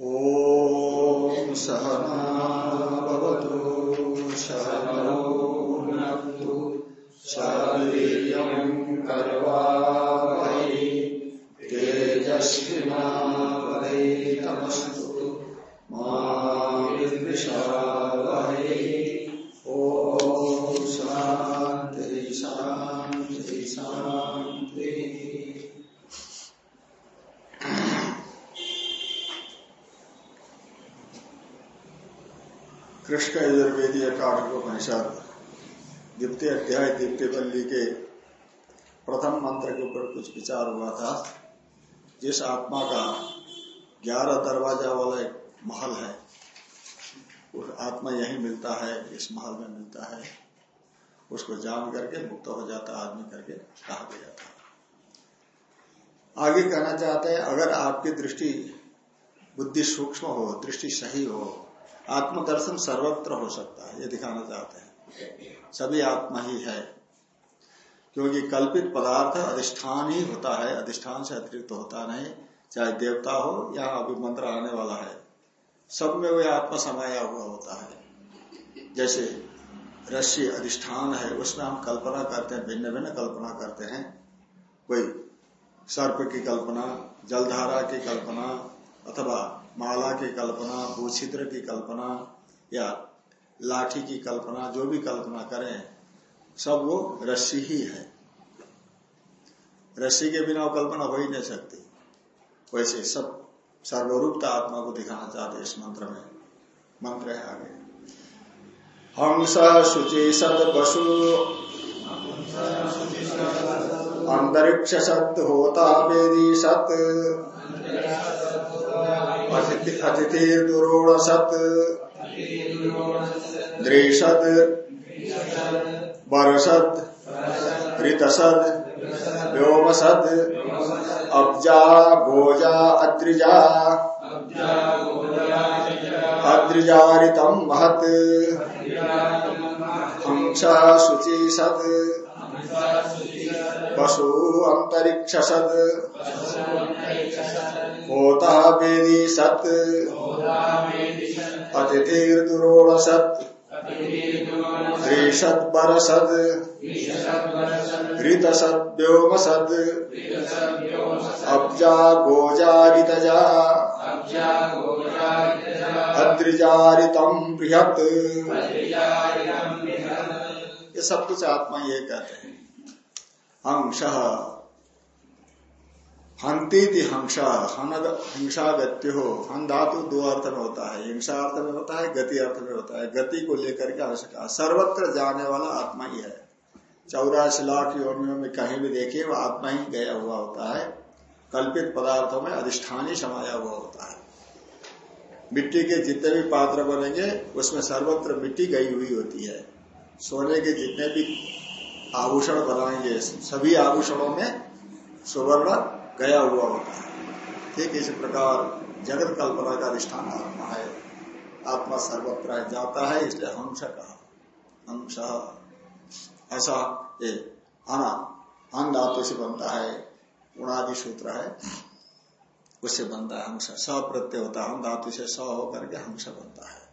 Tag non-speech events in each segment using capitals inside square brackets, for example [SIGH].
ॐ सहनावतु सहनौ भुनक्तु सवीर्यम् करवावहै तेजस्विनावधैतमस्तु मा द्वितीय अध्याय द्वितीय बल्ली के प्रथम मंत्र के ऊपर कुछ विचार हुआ था। जिस आत्मा का ग्यारह दरवाज़ा वाला एक महल है, उस आत्मा यही मिलता है, इस महल में मिलता है। उसको जान करके, मुक्त हो जाता, आदमी करके कहा गया था। आगे कहना चाहते हैं, अगर आपकी दृष्टि बुद्धि सूक्ष्म हो, दृष्टि सही हो, आत्मदर्शन सर्वत्र हो सकता है, ये दिखाना चाहते हैं। सभी आत्मा ही है। क्योंकि कल्पित पदार्थ अधिष्ठान ही होता है, अधिष्ठान से अतिरिक्त होता नहीं। चाहे देवता हो या अभी मंत्र आने वाला है, सब में वही आत्मा समाया हुआ होता है। जैसे रस्सी अधिष्ठान है, उसमें हम कल्पना करते हैं भिन्न भिन्न कल्पना करते हैं। कोई सर्प की कल्पना, जलधारा की कल्पना, अथवा माला की कल्पना, भूछिद्र की कल्पना, या लाठी की कल्पना, जो भी कल्पना करें, सब वो रस्सी ही है। रस्सी के बिना कल्पना हो ही नहीं सकती। वैसे सब सर्वरूपता आत्मा को दिखाना चाहते इस मंत्र में। मंत्र है आगे। हंस शुचि सद पशु। अंतरिक्ष सत होता वेदी सत। अतिथि दुरोण सत। द्रिशद बरसद ऋतसद व्योमसद अब्जा गोजा अद्रिजा अद्रिजारितम महत हंस शुचि सद पशु अंतरिक्ष सद होता वेदी सत अतिथिर्दुरोण सत त्रिशद बरसद ऋतसद व्योमसद अब्जा गोजा ऋतजा अद्रिजारितम बृहत। ये सब कुछ आत्मा ये कहते हैं। हंस। हंती हंस हिंसा गति हो हन धातु दो अर्थ में होता है, हिंसा अर्थ में होता है, गति अर्थ में होता है। गति को लेकर के हंस का सर्वत्र जाने वाला आत्मा ही है। चौरासी लाख योनियों में कहीं भी देखिए, वो आत्मा ही गया हुआ होता है। कल्पित पदार्थों में अधिष्ठान समाया हुआ होता है। मिट्टी के जितने भी पात्र बनेंगे, उसमें सर्वत्र मिट्टी गई हुई होती है। सोने के जितने भी आभूषण बनाएँगे। सभी आभूषणों में सुवर्ण गया हुआ होता है। ठीक इसी प्रकार जगत कल्पना का अधिष्ठान आत्मा है। आत्मा सर्वत्र जाता है, इसलिए हंस कहा हंस। ऐसा ये आना अन धातु से बनता है उणादि सूत्र है, उससे बनता है हंस। स प्रत्यय होता है हम धातु से स होकर के हंस बनता है।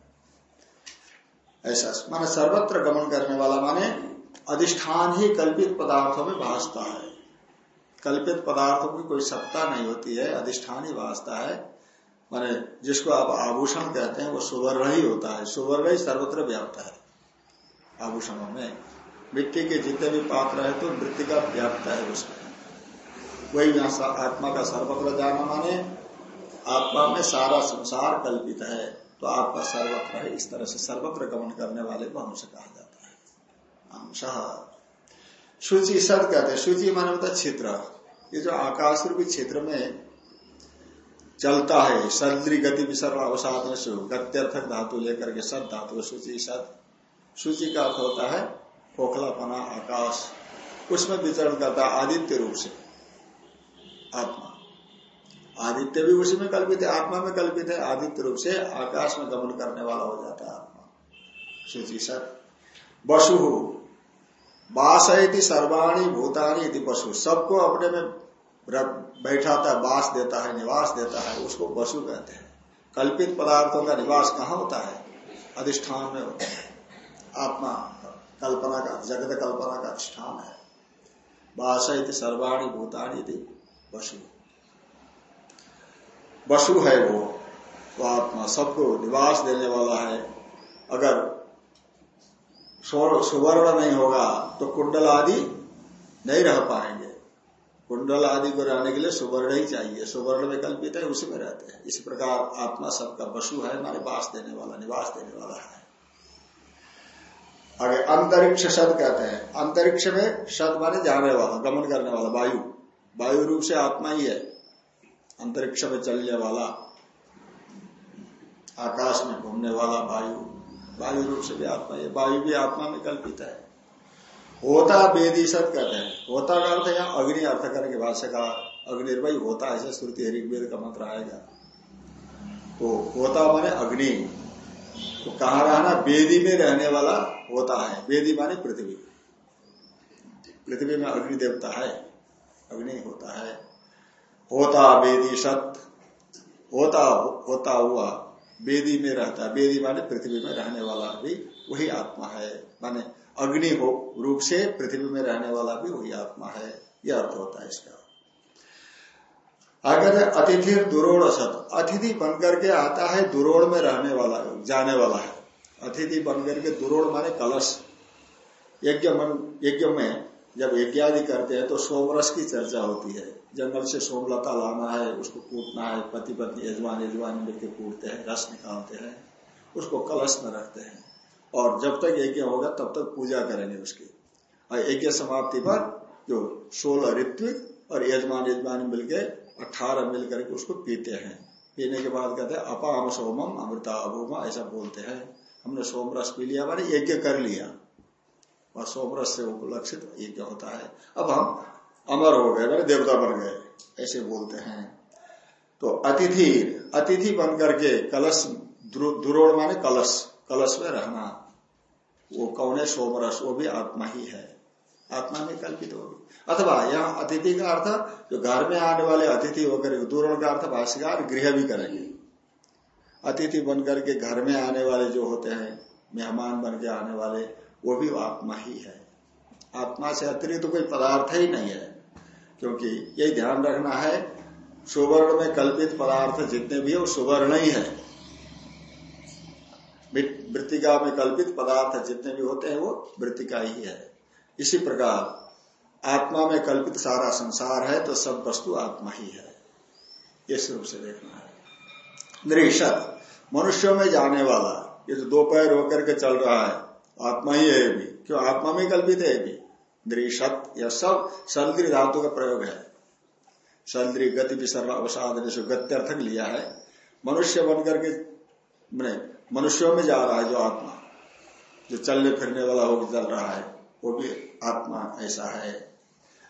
ऐसा। माने सर्वत्र गमन करने वाला माने अधिष्ठान ही कल्पित पदार्थों में भासता है। कल्पित पदार्थों की कोई सत्ता नहीं होती है, अधिष्ठान ही भासता है। माने जिसको आप आभूषण कहते हैं, वो सुवर्ण ही होता है। सुवर्ण ही सर्वत्र व्याप्त है, आभूषणों में। मिट्टी के जितने भी पात्र है तो मृतिका व्याप्त है उसमें। वही यहाँ आत्मा का सर्वत्र जाना माने, आत्मा में सारा संसार कल्पित है तो आपका सर्वत्र है। इस तरह से सर्वत्र गमन करने वाले को हंस कहा जाता है। अंश। सूची सद कहते हैं सूची माने होता क्षेत्र ये जो आकाश रूपी क्षेत्र में चलता है सदरी गति विसर्ग अवसाद से गत्यर्थक धातु लेकर के सद धातु सूची सद। सूची का अर्थ होता है, खोखलापना, आकाश। उसमें विचरण करता है आदित्य रूप से, आत्मा। आदित्य भी उसी में कल्पित है, आत्मा में कल्पित है, आदित्य रूप से आकाश में गमन करने वाला हो जाता है आत्मा। सूची सर बसु बास सर्वाणी भूतानी इति पशु। सबको अपने में बैठाता है, बास देता है, निवास देता है, उसको वसु कहते हैं। कल्पित पदार्थों का निवास कहाँ होता है? अधिष्ठान में होता है। आत्मा कल्पना का, जगत कल्पना का अधिष्ठान है। बासा सर्वाणी भूतानी थी वसु वसु है वो तो आत्मा। सबको निवास देने वाला है। अगर सुवर्ण नहीं होगा तो कुंडल आदि नहीं रह पाएँगे। कुंडल आदि को रहने के लिए सुवर्ण ही चाहिए। सुवर्ण में कल्पित है, उसी में रहते हैं। इस प्रकार आत्मा सबका वसु है हमारे वास देने वाला, निवास देने वाला है। आगे, अंतरिक्ष शब्द कहते हैं। अंतरिक्ष में शब्द माने जाने वाला, गमन करने वाला, वायु। वायु रूप से आत्मा ही है। अंतरिक्ष में चलने वाला, आकाश में घूमने वाला, वायु। वायु रूप से भी आत्मा है वायु भी आत्मा में कल्पित है। होता वेदी सत कहते हैं। होता का अर्थ यहाँ अग्नि अर्थ करके भाष्य का अग्निर्वय होता है श्रुति ऋग्वेद का मंत्र आएगा। तो होता माने अग्नि। तो कहा रहना? वेदी में रहने वाला होता है। वेदी माने पृथ्वी। पृथ्वी में अग्नि देवता है। अग्नि होता है। होता वेदी सत। होता होता हुआ। वेदी में रहता वेदी माने पृथ्वी में रहने वाला भी वही आत्मा है। माने अग्नि हो रूप से पृथ्वी में रहने वाला भी वही आत्मा है यह अर्थ होता है इसका। आगे अतिथि दुरोड़ सत, अतिथि बनकर के आता है दुरोड़ में रहने वाला, जाने वाला है। अतिथि बनकर के दुरोड़ माने कलश। यज्ञ यज्ञ में जब यज्ञ आदि करते हैं तो सोमरस की चर्चा होती है। जंगल से सोमलता लाना है, उसको कूटना है, पति पत्नी यजमान यजमान मिलकर कूटते हैं, रस निकालते हैं, उसको कलश में रखते हैं। और जब तक यज्ञ होगा, तब तक पूजा करेंगे उसकी। और यज्ञ समाप्ति पर जो सोलह ऋत्विक और यजमान यजमान मिलकर अठारह मिल करके उसको पीते हैं। पीने के बाद कहते हैं, अपाम सोमम अमृता अभूमा, ऐसा बोलते हैं। हमने सोमरस पी लिया हमारे यज्ञ कर लिया। वह सोमरस से उपलक्षित यज्ञ होता है। अब हम अमर हो गए, मैंने देवता बन गए, ऐसे बोलते हैं। तो अतिथि अतिथि बन करके कलश दुरोड़ माने कलश कलश में रहना। वो कौन है? सोमरस, वो भी आत्मा ही है। आत्मा में कल्पित होगी अथवा यहाँ अतिथि का अर्थ, जो घर में आने वाले अतिथि होकर दूरण का अर्थ, भाष्यकार गृह भी करेंगे। अतिथि बनकर के घर में आने वाले जो होते हैं, मेहमान बन के आने वाले, वो भी आत्मा ही है। आत्मा से अतिरिक्त तो कोई पदार्थ ही नहीं है। क्योंकि यही ध्यान रखना है, सुवर्ण में कल्पित पदार्थ जितने भी है, वो सुवर्ण ही है। वृत्तिका में कल्पित पदार्थ जितने भी होते हैं, वो वृत्तिका ही है। इसी प्रकार, आत्मा में कल्पित सारा संसार है तो सब वस्तु आत्मा ही है। इस रूप से देखना है। निरीक्षक, मनुष्यों में जाने वाला, ये जो दो पैर होकर के चल रहा है, आत्मा ही है भी। क्यों? आत्मा में कल्पित है भी। दृशत यह सब सलद्री धातु का प्रयोग है। सलद्री गति विसर्ग अवसाद गत्यर्थक लिया है। मनुष्य बनकर के मैंने मनुष्यों में जा रहा है जो आत्मा। जो चलने फिरने वाला होकर चल रहा है, वो भी आत्मा ऐसा है।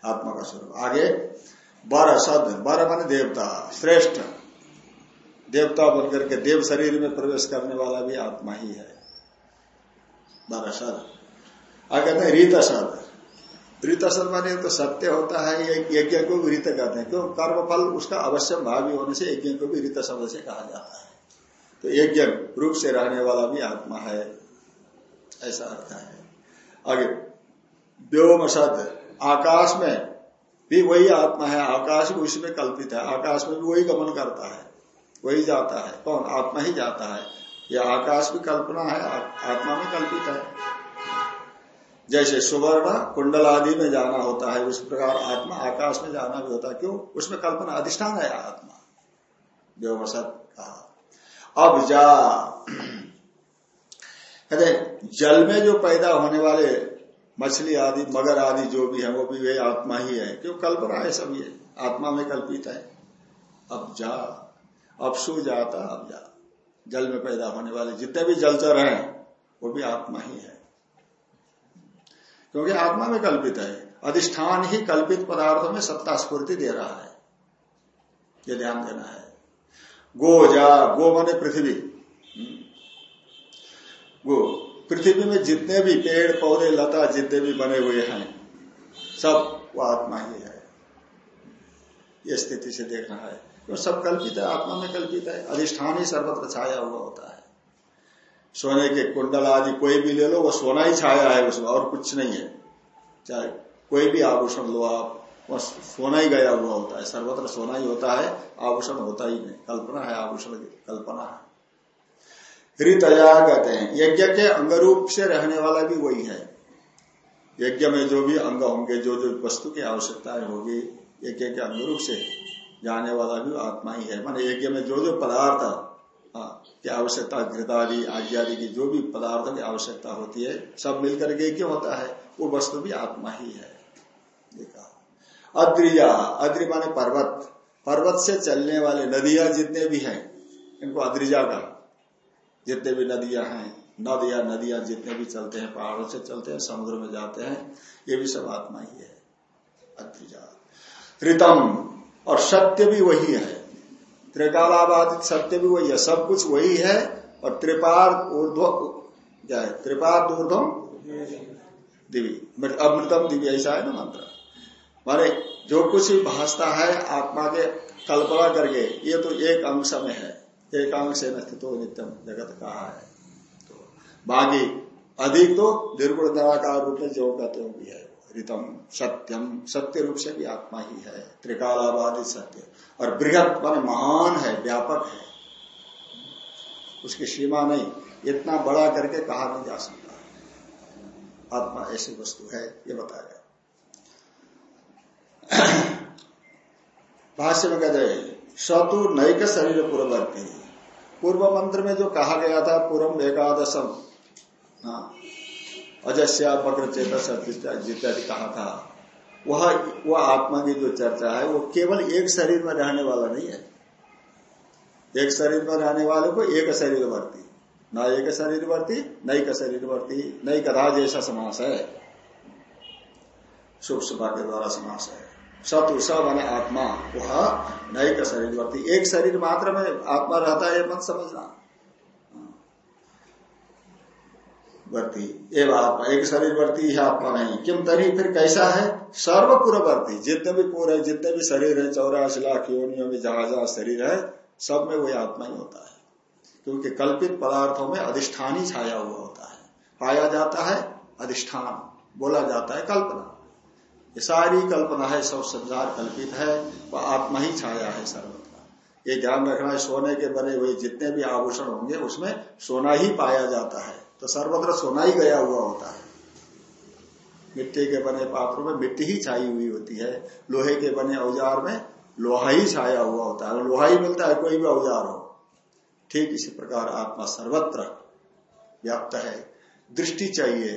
आत्मा का स्वरूप। आगे, बर सद, बर मान देवता, श्रेष्ठ। देवता बनकर के देव शरीर में प्रवेश करने वाला भी आत्मा ही है। बर सद। आगे रीत सद। रीत सद माने तो सत्य होता है यज्ञ को भी रीत कहते हैं। क्यों? कर्म फल उसका अवश्य भावी होने से यज्ञ को भी रीत शब्द से कहा जाता है। तो यज्ञ रूप से रहने वाला भी आत्मा है, ऐसा अर्थ है। आगे व्योम सद आकाश में भी वही आत्मा है, आकाश भी उसी में कल्पित है, आकाश में भी वही गमन करता है, वही जाता है। कौन? आत्मा ही जाता है। यह आकाश भी कल्पना है आत्मा में कल्पित है। जैसे सुवर्ण कुंडल आदि में जाना होता है, उस प्रकार आत्मा आकाश में जाना भी होता है। क्यों? उसमें कल्पना अधिष्ठान है आत्मा। व्योमसत कहा। अब जा। कहते जल में जो पैदा होने वाले मछली आदि, मगर आदि जो भी है, वो भी वे आत्मा ही है। क्यों? कल्पना है सब ये। आत्मा में कल्पित है। अब जा। अब सु जाता, अब जा। जल में पैदा होने वाले जितने भी जलचर हैं, वो भी आत्मा ही है। क्योंकि आत्मा में कल्पित है। अधिष्ठान ही कल्पित पदार्थों में सत्ता स्फूर्ति दे रहा है। ये ध्यान देना है। गो जा, गो माने पृथ्वी। हम्म। गो, पृथ्वी में जितने भी पेड़, पौधे, लता जितने भी बने हुए हैं, सब वो आत्मा ही है। ये स्थिति से देखना है। तो सब कल्पित है, आत्मा में कल्पित है। अधिष्ठान ही सर्वत्र छाया हुआ होता है। सोने के कुंडल आदि कोई भी ले लो, वो सोना ही छाया है उसमें, और कुछ नहीं है। चाहे कोई भी आभूषण लो आप वह सोना ही गया हुआ होता है, सर्वत्र सोना ही होता है, आभूषण होता ही नहीं, कल्पना है, आभूषण कल्पना है। ऋतया कहते हैं, यज्ञ के अंग रूप से रहने वाला भी वही है। यज्ञ में जो भी अंग होंगे, जो जो वस्तु की आवश्यकताएँ होगी, यज्ञ के अंग रूप से जाने वाला भी आत्मा ही है। मान यज्ञ में जो जो पदार्थ की आवश्यकता घृतादि आदि की जो भी पदार्थों की आवश्यकता होती है, सब मिलकर के यज्ञ होता है? वो वस्तु भी आत्मा ही है। देखा अद्रिया, अद्रि माने पर्वत। पर्वत से चलने वाले नदियाँ जितने भी हैं, इनको अद्रिजा का जितने भी नदियाँ हैं, नद या नदियाँ जितने भी चलते हैं, पहाड़ों से चलते हैं, समुद्र में जाते हैं, ये भी सब आत्मा ही है। अद्रिजा। ऋतम, और सत्य भी वही है। त्रिकालाबादित सत्य भी वही है, सब कुछ वही है और त्रिपार ऊर्ध्व क्या है? त्रिपार ऊर्धम दिवी अमृतम दिवी ऐसा है ना मंत्र? माने जो कुछ भी भाषता है, आत्मा के कल्पना करके, ये तो एक अंश में है। एक अंश में स्थित नित्यम, जगत कहा है? तो बाकी अधिक तो निर्गुण निराकार रूप में जो कहते हो भी है। ऋतम सत्यम, सत्य रूप से भी आत्मा ही है, त्रिकालाबादी सत्य। और बृहद, मान महान है, व्यापक है। उसकी सीमा नहीं, इतना बड़ा करके कहा नहीं जा सकता आत्मा ऐसी वस्तु है, ये बताया भाष्य में कहते सतु नैक शरीर पूर्ववर्ती। पूर्व मंत्र में जो कहा गया था पूर्व एकादशम हाँ अजस्या वक्र चेत इत्यादि कहा था, वह वह आत्मा की जो चर्चा है, वो केवल एक शरीर में रहने वाला नहीं है। एक शरीर में रहने वाले को एक शरीर वर्ती। न एक शरीर वर्ती नई का शरीर वर्ती नई कथा जैसा समास है। सुभा के द्वारा समास है। सतु स माने आत्मा, वह नई का शरीर वर्ती। एक शरीर मात्र में आत्मा रहता है मत समझना। वर्ती। एवं आत्मा, एक शरीर वर्ती है आत्मा नहीं। किम तरी फिर कैसा है? सर्वपुरवर्ती जितने भी पूर है जितने भी शरीर है, चौरासी लाख योनियों में जहाँ जहाँ शरीर है, सब में वही आत्मा ही होता है। क्योंकि कल्पित पदार्थों में अधिष्ठान ही छाया हुआ होता है। पाया जाता है अधिष्ठान, बोला जाता है कल्पना। ये सारी कल्पना है, सब संसार कल्पित है, वह आत्मा ही छाया है सर्वत्र। ये ध्यान रखना है, सोने के बने हुए जितने भी आभूषण होंगे, उसमें सोना ही पाया जाता है। तो सर्वत्र सोना ही गया हुआ होता है। मिट्टी के बने पात्रों में मिट्टी ही छाई हुई होती है। लोहे के बने औज़ार में लोहा ही छाया हुआ होता है। लोहा ही मिलता है कोई भी औज़ार हो। ठीक इसी प्रकार आत्मा सर्वत्र व्याप्त है। दृष्टि चाहिए।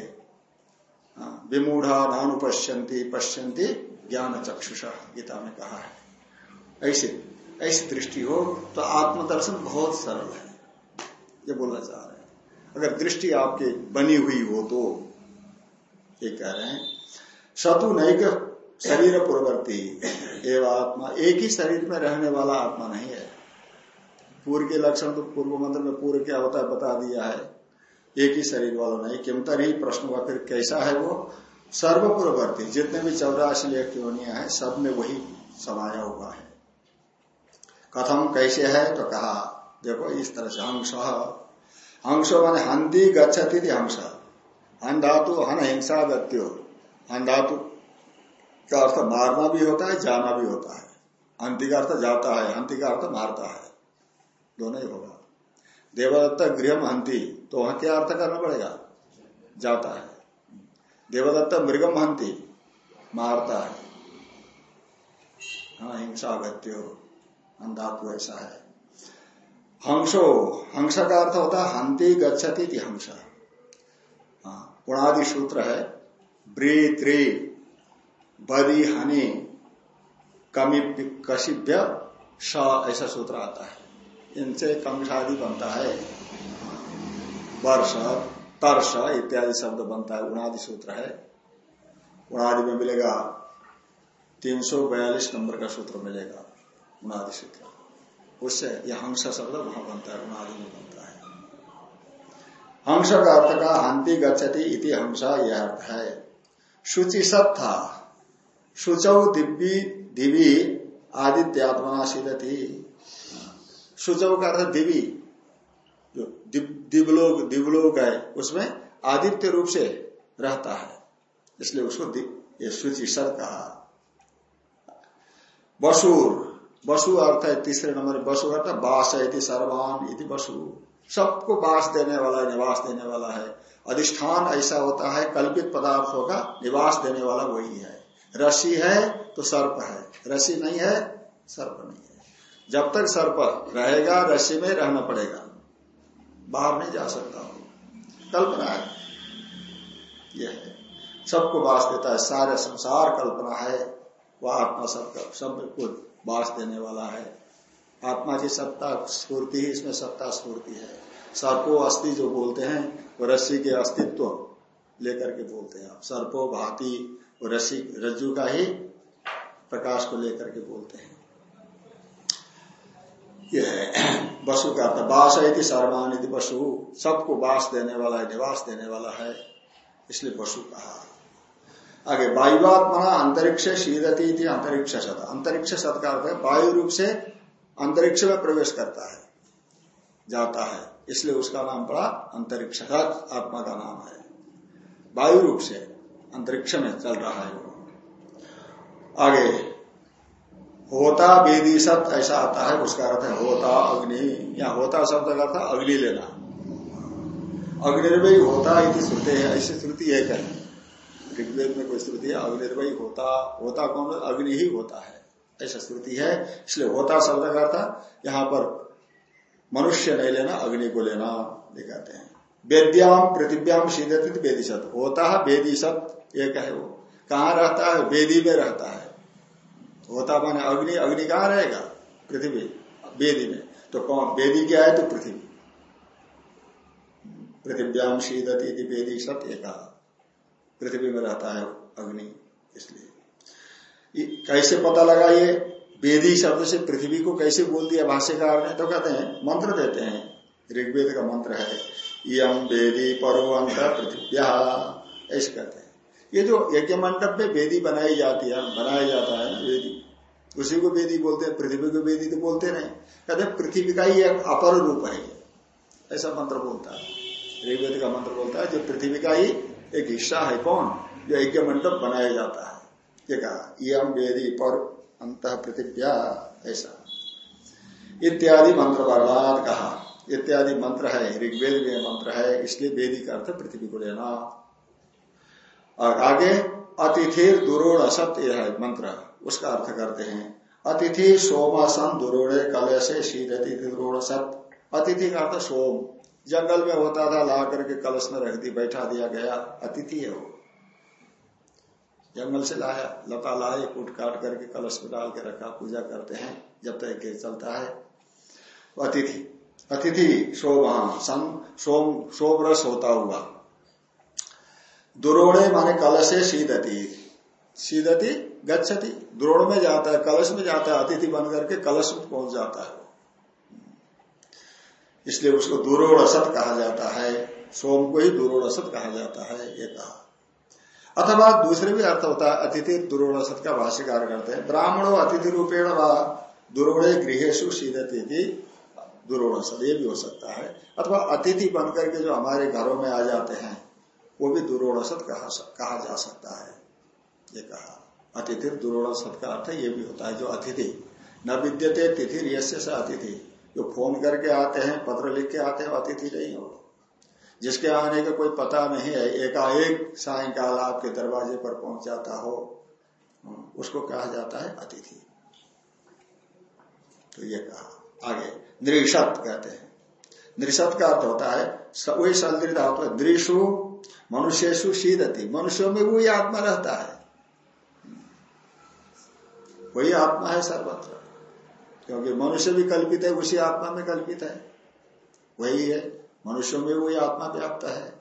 हाँ, विमूढ़ा नानुपश्यंती पश्यंती पश्यंती ज्ञान चक्षुषा गीता में कहा है। ऐसे ऐसी दृष्टि हो तो आत्मदर्शन बहुत सरल है। ये बोलना चाह अगर दृष्टि आपकी बनी हुई हो तो ये कह रहे हैं शत्रु नैक शरीर पूर्ववर्ती एवं आत्मा, एक ही शरीर में रहने वाला आत्मा नहीं है। पूर्व के लक्षण तो पूर्व मंत्र में पूर्व क्या होता है बता दिया है, एक ही शरीर वाला नहीं। किमतर ही प्रश्न हुआ, फिर कैसा है वो? सर्वपूर्ववर्ती जितने भी चौरासी लेख है, सब में वही समाया हुआ है। कथम कैसे है? तो कहा, देखो, इस तरह से हंस हंस मान हंती गच्छति हंस हन धातु हन हिंसा गत्यो। हन धातु का अर्थ मारना भी होता है, जाना भी होता है। हंति का अर्थ जाता है, हंति का अर्थ मारता है। दोनों ही होगा। देवदत्त गृह हंति तो वहाँ क्या अर्थ करना पड़ेगा? जाता है। देवदत्त मृगम हंति, मारता है। हाँ हिंसा गत्यो। धातु ऐसा है। हंसो, हंस का अर्थ होता है, हंति गच्छति हंस। पुणादि सूत्र है ब्री त्रि बदी हनि कमी कशिभ्य स ऐसा सूत्र आता है। इनसे कंसादि बनता है। वर्ष, तर्ष इत्यादि शब्द बनता है उनादि सूत्र है। उनादि में मिलेगा तीन सौ बयालीस नंबर का सूत्र मिलेगा उनादि सूत्र। उससे यह हंस शब्द वहाँ बनता है उनादि में बनता है। हंस का अर्थ का हंति गच्छति इति हंसा यह अर्थ है। शुचि सत था शुचौ दिव्य, दिवी आदित्यात्मा थी सुचव का अर्थ दिवी, जो दिवलोक दिवलोक है, उसमें आदित्य रूप से रहता है। इसलिए उसको ये शुचि सर कहा। बसुर बसु अर्थ है, तीसरे नंबर बसु अर्थ बास है सर्वान इति बसु। सबको बास देने वाला है, निवास देने वाला है। अधिष्ठान ऐसा होता है, कल्पित पदार्थों का निवास देने वाला वही है। रसी है तो सर्प है। रसी नहीं है, सर्प नहीं है। जब तक सर्प रहेगा रसी में रहना पड़ेगा। बाहर नहीं जा सकता हो कल्पना है। यह है। सबको वास देता है। सारे संसार कल्पना है। वह आत्मा सबका सबको वास देने वाला है। आत्मा की सत्ता स्फूर्ति ही, इसमें सत्ता स्फूर्ति है। सर्पो अस्थि जो बोलते हैं, वो रस्सी के अस्तित्व लेकर के बोलते हैं आप। सर्पो भाती, वो रस्सी, रज्जु का ही प्रकाश को लेकर के बोलते हैं। यह वसु का अर्थ। बास है सर्वान यदि वसु। सबको बास देने वाला है, निवास देने वाला है, इसलिए वसु कहा। आगे वायुवात्मना अंतरिक्ष शीदती थी अंतरिक्ष सत। अंतरिक्ष सत का अर्थ है वायु रूप से अंतरिक्ष में प्रवेश करता है, जाता है। इसलिए उसका नाम पड़ा अंतरिक्ष आत्मा का नाम है। वायु रूप से अंतरिक्ष में चल रहा है वो। आगे, होता वेदी शब्द ऐसा आता है, उसका अर्थ है होता अग्नि, या होता शब्द का अर्थ अग्नि लेना। अग्निर्वय होता इति श्रुति है ऐसी श्रुति है। कहीं ऋग्वेद में कोई श्रुति है? अग्निर्वय होता होता कौन अग्नि ही होता है। ऐसा श्रुति है। इसलिए होता शब्द का अर्थ यहाँ पर मनुष्य नहीं लेना, अग्नि को लेना दिखाते हैं। वेद्याम पृथिव्याम सीधे वेदी सत होता है वेदी सत एक है वो। कहाँ रहता है? वेदी में रहता है। होता माने अग्नि। अग्नि कहाँ रहेगा? पृथ्वी, वेदी में। तो कौन? वेदी क्या है तो पृथ्वी। पृथिव्याम शीदती वेदी सत एक पृथ्वी में रहता है अग्नि, इसलिए। कैसे पता लगा ये? वेदी शब्द से पृथ्वी को कैसे बोल दिया? भाष्यकार ने तो कहते हैं, मंत्र देते हैं। ऋग्वेद का मंत्र है यम वेदी परवंत पृथ्व्या। ऐसे कहते हैं। ये जो यज्ञ मंडप में वेदी बनाई जाती है, बनाया जाता है ना वेदी, उसी को वेदी बोलते हैं, पृथ्वी को वेदी तो बोलते नहीं। कहते पृथ्वी का ही एक अपर रूप है ऐसा मंत्र बोलता है। ऋग्वेद का मंत्र बोलता है, जो पृथ्वी का ही एक हिस्सा है कौन? जो यज्ञ मंडप बनाया जाता है। ये कहा यम वेदी पर अंत पृथिव्या ऐसा। इत्यादि मंत्र बर्बाद कहा। इत्यादि मंत्र है, ऋग्वेद में मंत्र है, इसलिए वेदी का अर्थ पृथ्वी को लेना। और आगे अतिथि दुरोड़ असत, यह है मंत्र। उसका अर्थ करते हैं, अतिथि सोमासन दुरोड़े कल से शीरति दुरोड़ सत। अतिथि का अर्थ सोम। जंगल में होता था, ला करके कलश में रख दी, बैठा दिया, गया। अतिथि है वो। जंगल से लाया, लता लाए, कूट काट करके कलश में डाल के रखा, पूजा करते हैं, जब तक चलता है। अतिथि अतिथि सम सोम शोभ रस होता हुआ। दुरोड़े माने कलशे सीधती सीधती गच्छति। द्रोड़ में जाता है, कलश में जाता है, अतिथि बन करके कलश में पहुँच जाता है इसलिए उसको असत कहा जाता है सोम को ही दुरोड़ असत कहा जाता है ये कहा। अथवा दूसरे भी अर्थ होता है अतिथि दुरोणसत का भाष्यकार करते हैं ब्राह्मणों अतिथि रूपेण व दुरोणे गृहेशु सीधती दुरोणसत ये भी हो सकता है। अथवा अतिथि बनकर के जो हमारे घरों में आ जाते हैं वो भी दुरोणसत कहा, कहा जा सकता है ये कहा। अतिथि दुरोणसत का अर्थ ये भी होता है जो अतिथि न विद्यते तिथि यश्य अतिथि। जो फ़ोन करके आते हैं, पत्र लिख के आते हैं अतिथि नहीं हो जिसके आने का कोई पता नहीं है, एकाएक सायकाल आपके दरवाजे पर पहुँच जाता हो, उसको कहा जाता है अतिथि। तो ये कहा। आगे नृषत कहते हैं। नृषत का अर्थ होता है वही संदृत धातु है, दृशु मनुष्यु शीदती मनुष्यों में वही आत्मा रहता है। वही आत्मा है सर्वत्र। क्योंकि मनुष्य भी कल्पित है, उसी आत्मा में कल्पित है। वही है, मनुष्यों में वही आत्मा व्याप्त है।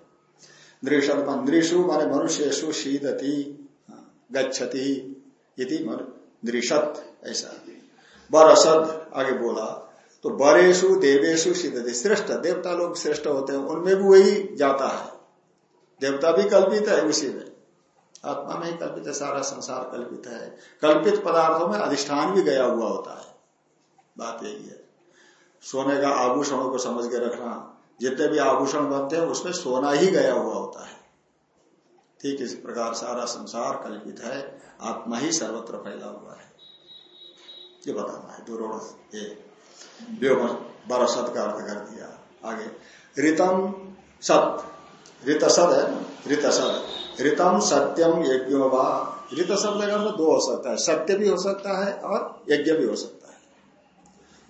नृषद नृषु माने मनुष्यु शीदती गच्छति यदि नृषत ऐसा। बरसद, आगे बोला तो बरेशु देवेशु सिद्धति श्रेष्ठ, देवता लोग श्रेष्ठ होते हैं, उनमें भी वही जाता है। देवता भी कल्पित है उसी में। आत्मा में ही कल्पित है, सारा संसार कल्पित है। कल्पित पदार्थों में अधिष्ठान भी गया हुआ होता है। बात यही है। सोने का आभूषणों को समझ के रखना, जितने भी आभूषण बनते हैं, उसमें सोना ही गया हुआ होता है। ठीक इस प्रकार सारा संसार कल्पित है, आत्मा ही सर्वत्र फैला हुआ है। ये बताना है दुरोण ये व्योम सत का अर्थ कर दिया। आगे रितम सत रित सद है ना? रित सद रितम सत्यम यज्ञो वा। रित शब्द का मतलब दो हो सकता है, सत्य भी हो सकता है और यज्ञ भी हो सकता है।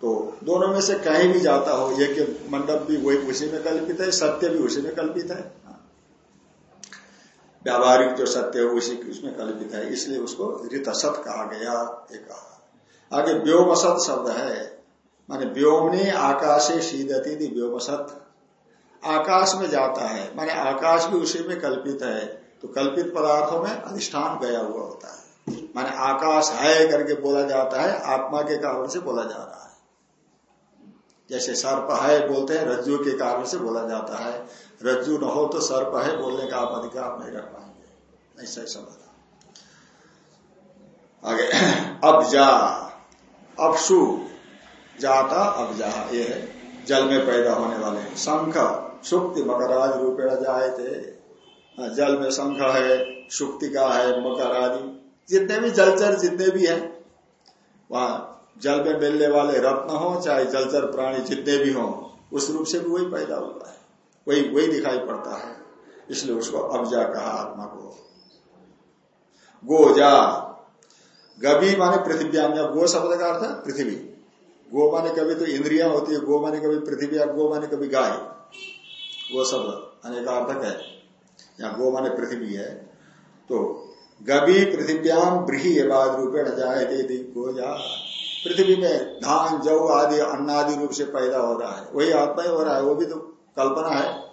तो दोनों में से कहीं भी जाता हो, ये यज्ञ मंडप भी वही, उसी में कल्पित है, सत्य भी उसी में कल्पित है। व्यावहारिक जो सत्य है, उसी उसमें कल्पित है, इसलिए उसको रित सत कहा गया एक कहा। आगे व्योम सत शब्द है, माने व्योमनी आकाशे सीधती थी व्योमसत। आकाश में जाता है, माने आकाश भी उसी में कल्पित है तो कल्पित पदार्थों में अधिष्ठान गया हुआ होता है। माने आकाश है करके बोला जाता है, आत्मा के कारण से बोला जा रहा है। जैसे सर्प है बोलते हैं रज्जु के कारण से बोला जाता है। रज्जु न हो तो सर्प है बोलने का आप अधिकार नहीं रख पाएँगे। ऐसा ही समझ आगे अब जा अपसु जाता अब जा ये है जल में पैदा होने वाले शंख सुक्ति मकराज रूपेण जाए थे। हाँ, जल में शंख है सुक्ति का है मकर आदि जितने भी जलचर जितने भी हैं वहाँ जल में मिलने वाले रत्न हो, चाहे जलचर प्राणी जितने भी हों, उस रूप से भी वही पैदा हुआ है। वही वही दिखाई पड़ता है। इसलिए उसको अबजा कहा आत्मा को। गोजा। गभी माने पृथ्व्याम या गो शब्द का अर्थ पृथ्वी। गो माने कभी तो इंद्रिया होती है, गो माने कभी पृथ्वी गो माने कभी गाय। गो शब्द अनेकार्थक है। यहाँ गो माने पृथ्वी है। तो गभी पृथ्व्याम ब्रीही एवाद रूपेण जाए गो जा पृथ्वी में धान जव आदि, अन्न आदि रूप से पैदा हो रहा है। वही आत्मा ही हो रहा है, वो भी तो कल्पना है।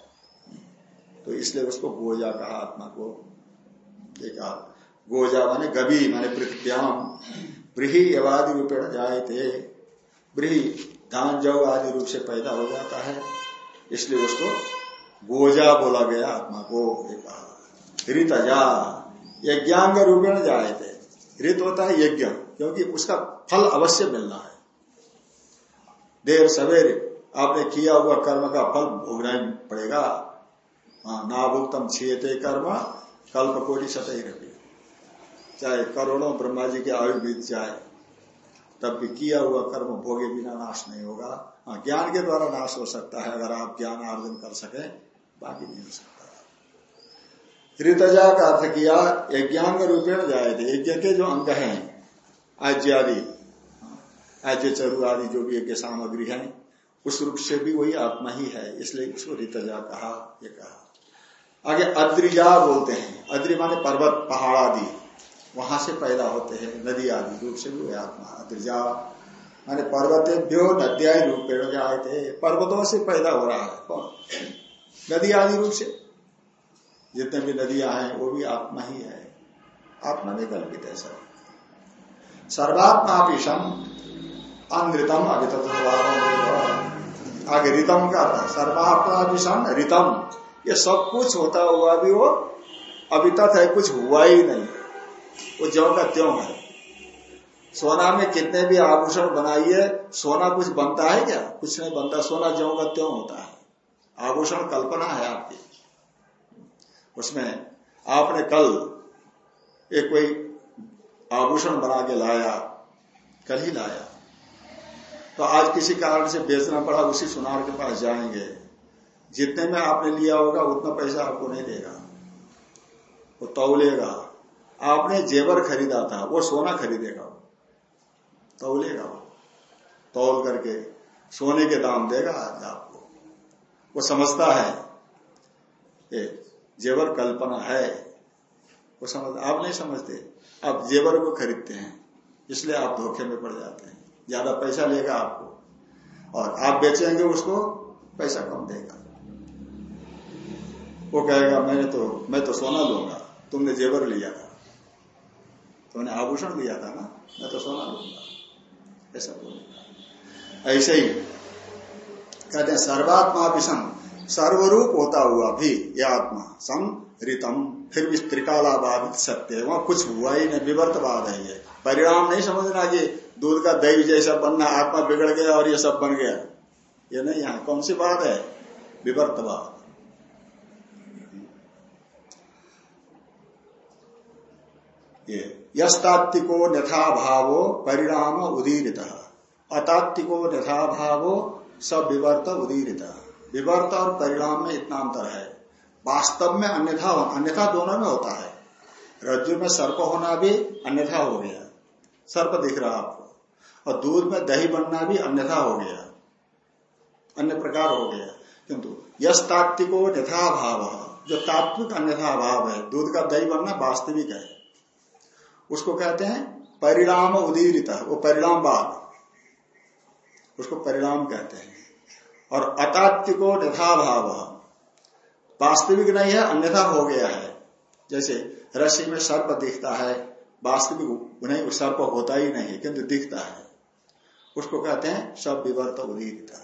तो इसलिए उसको गोजा कहा आत्मा को। देखा, गोजा माने गभी, माने पृथ्व्याम। ब्रीही एवादि रूपेण जाए थे ब्रीही धान जव आदि रूप से पैदा हो जाता है। इसलिए उसको गोजा बोला गया आत्मा को। ऋतजा, यज्ञांग रूपेण जाए थे ऋत होता है यज्ञ। क्योंकि उसका फल अवश्य मिलना है। देर सवेरे आपने किया हुआ कर्म का फल भोगना ही पड़ेगा। हाँ, ना भुगतम छे कर्म कल्प कोटि सतही रखे चाहे करोड़ों ब्रह्मा जी के आयु बीत जाए तब भी किया हुआ कर्म भोगे बिना नाश नहीं होगा। हाँ ज्ञान के द्वारा नाश हो सकता है अगर आप ज्ञान अर्जन कर सके बाकी नहीं हो सकता। ऋतजा का अर्थ किया यज्ञांग रूपेण जाए थे यज्ञ के जो अंग हैं आज्य आदि आज्य चरु आदि जो भी सामग्री है, उस रूप से भी वही आत्मा ही है, इसलिए उसको ऋतजा कहा, ये कहा। आगे अद्रिजा बोलते हैं। अद्रि माने पर्वत, पहाड़ आदि। वहाँ से पैदा होते हैं, नदी आदि, रूप से भी वही आत्मा। अद्रिजा माने पर्वतेभ्यो नद्या रूप आए थे पर्वतों से पैदा हो रहा है, कौन? नदी आदि रूप से। जितने भी नदियाँ हैं, वो भी आत्मा ही है। आत्मा में कल्पित है सब। सर्वात्मा पिषम अनृतम आगे रितम का सर्वात्मा पिषम रितम ये सब कुछ होता हुआ भी वो अभितत है, कुछ हुआ ही नहीं। वो ज्यो का त्यों है। सोना में कितने भी आभूषण बनाइए सोना कुछ बनता है क्या? कुछ नहीं बनता, सोना ज्यो का त्यों होता है। आभूषण कल्पना है आपकी। उसमें आपने कल एक कोई आभूषण बना के लाया, कल ही लाया। तो आज किसी कारण से बेचना पड़ा, उसी सुनार के पास जाएँगे। जितने में आपने लिया होगा, उतना पैसा आपको नहीं देगा। वो तौलेगा। आपने जेवर खरीदा था, वो सोना खरीदेगा। तौलेगा वो। तौल करके सोने के दाम देगा आज आपको। वो समझता है, ये जेवर कल्पना है। वो समझ, आप नहीं समझते। आप जेवर को खरीदते हैं, इसलिए आप धोखे में पड़ जाते हैं। ज़्यादा पैसा लेगा आपको, और आप बेचेंगे उसको, पैसा कम देगा। वो कहेगा, मैंने तो मैं तो सोना लूँगा, तुमने जेवर लिया था। तुमने आभूषण लिया था ना, मैं तो सोना लूँगा। ऐसा बोलेगा। ऐसे ही कहते हैं सर्वात्मा विषम सर्वरूप होता हुआ भी यह आत्मा, सम रितम फिर भी त्रिकालाबाधित सत्य है। वहाँ कुछ हुआ ही नहीं, विवर्तवाद है ये। परिणाम नहीं समझना कि दूध का दही जैसा बनना, आत्मा बिगड़ गया और ये सब बन गया। ये नहीं, यहाँ कौन सी बात है? विवर्तवाद। ये, यस्तात्तिको नथा भावो परिणाम उदीरित। अतात्तिको यथा भावो सब विवर्त उदीरित। विवर्त और परिणाम में इतना अंतर है। वास्तव में अन्यथा अन्यथा दोनों में होता है। रज्जु में सर्प होना भी अन्यथा हो गया। सर्प दिख रहा आपको। और दूध में दही बनना भी अन्यथा हो गया। अन्य प्रकार हो गया। किंतु यश तात्विको यथा भाव, जो तात्विक अन्यथा भाव है। दूध का दही बनना वास्तविक है। उसको कहते हैं परिणाम उदीरित, वो परिणाम बाद। उसको परिणाम कहते हैं। और अतात्विको यथा भाव वास्तविक नहीं है, अन्यथा हो गया है। जैसे रस्सी में सर्प दिखता है, वास्तविक नहीं सर्प होता ही नहीं, किंतु दिखता है। उसको कहते हैं सब विवर्त उदीरिता।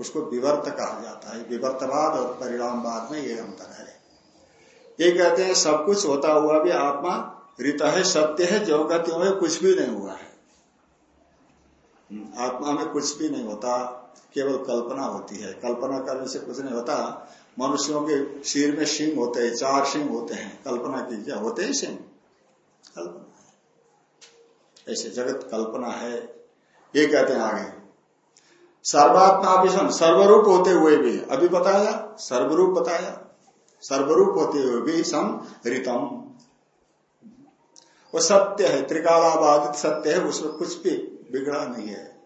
उसको विवर्त कहा जाता है। विवर्तवाद और परिणामवाद में ये अंतर है। ये कहते हैं सब कुछ होता हुआ भी आत्मा ऋत है, सत्य है, जो का त्यों है कुछ भी नहीं हुआ है। आत्मा में कुछ भी नहीं होता, केवल कल्पना होती है। कल्पना करने से कुछ नहीं होता मनुष्यों के सिर में सिंह होते हैं, चार सिंह होते हैं। कल्पना की क्या होते हैं सिंह कल्पना है। ऐसे जगत कल्पना है। ये कहते हैं आगे। सर्वात्मा भी सर्वरूप होते हुए भी। अभी बताया, सर्वरूप बताया। सर्वरूप होते हुए भी सम रितम वो सत्य है, त्रिकालाबाधित सत्य है, उसमें कुछ भी बिगड़ा नहीं है।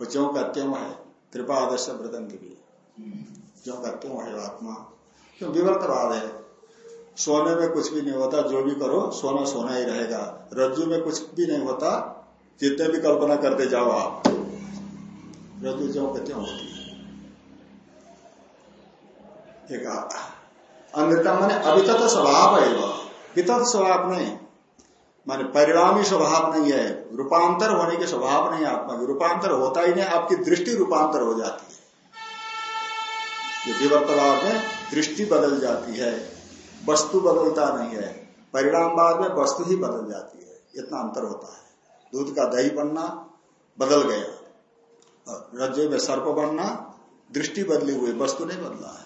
वो ज्यो का त्यों है, त्रिपादश व्रतंत भी ज्यो का त्यों है आत्मा क्यों? विवर्तवाद है। सोने में कुछ भी नहीं होता, जो भी करो, सोना सोना ही रहेगा। रज्जु में कुछ भी नहीं होता, जितने भी कल्पना करते जाओ आप। रज्जु जो का त्यों होती है। मैंने अभितत स्वभाव है वह। वितत स्वभाव नहीं। माने परिणामी स्वभाव नहीं है। रूपांतर होने के स्वभाव नहीं आत्मा की। रूपांतर होता ही नहीं, आपकी दृष्टि रूपांतर हो जाती है। ये विवर्तवाद में दृष्टि बदल जाती है, वस्तु बदलता नहीं है परिणामवाद में वस्तु ही बदल जाती है, इतना अंतर होता है। दूध का दही बनना बदल गया रज्जु में सर्प बनना, दृष्टि बदली हुई, वस्तु नहीं बदला है।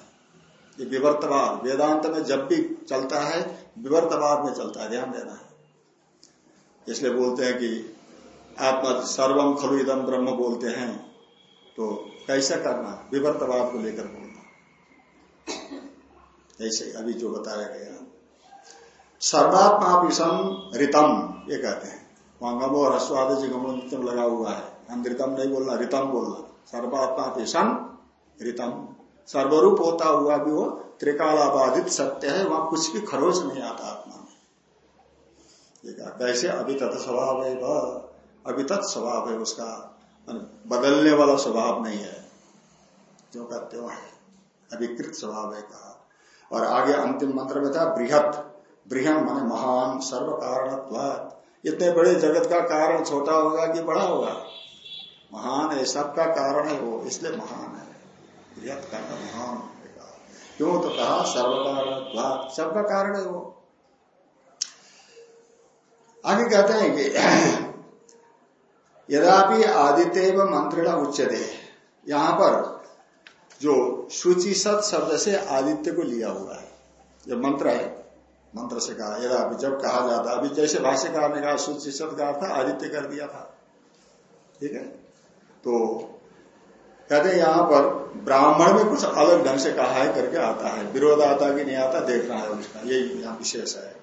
ये विवर्तवाद, वेदांत में जब भी चलता है, विवर्तवाद में चलता है, ध्यान देना है। इसलिए बोलते हैं कि आत्मा सर्वम खलु इदम ब्रह्म बोलते हैं तो कैसा करना विवर्तवाद को लेकर बोलना ऐसे अभी जो बताया गया सर्वात्मा विषम रितम, ये कहते हैं। वहाँ गमो और हस्वाद जी गमो लगा हुआ है। हम रितम नहीं बोलना, रितम बोलना। सर्वात्मा विषम रितम। सर्वरूप होता हुआ भी वो त्रिकालाबाधित सत्य है, वहाँ कुछ भी खरोच नहीं आता आत्मा में। कैसे? अभितत स्वभाव है वह। अभितत स्वभाव है उसका। बदलने वाला स्वभाव नहीं है। जो कहते त्यों है। अभिकृत स्वभाव है कहा। और आगे अंतिम मंत्र में था, बृहत। बृहन माने महान सर्व कारण इतने बड़े जगत का कारण छोटा होगा कि बड़ा होगा? महान है, सबका कारण है वो, इसलिए महान है। बृहत का महान क्यों? तो कहा सर्व कारण सबका कारण है वो। आगे कहते हैं कि, [CLEARS THROAT] यदापि आदित्य व मंत्रिणा उच्चते यहाँ पर जो सूची सत शब्द से आदित्य को लिया हुआ है। जो मंत्र है। मंत्र से कहा यदापि जब कहा जाता, अभी जैसे भाष्यकार ने कहा सूची सत का अर्थ आदित्य कर दिया था। ठीक है? तो कहते यहाँ पर ब्राह्मण में कुछ अलग ढंग से कहा है करके आता है। विरोध आता कि नहीं आता देखना है उसका। यही यहाँ विशेष है।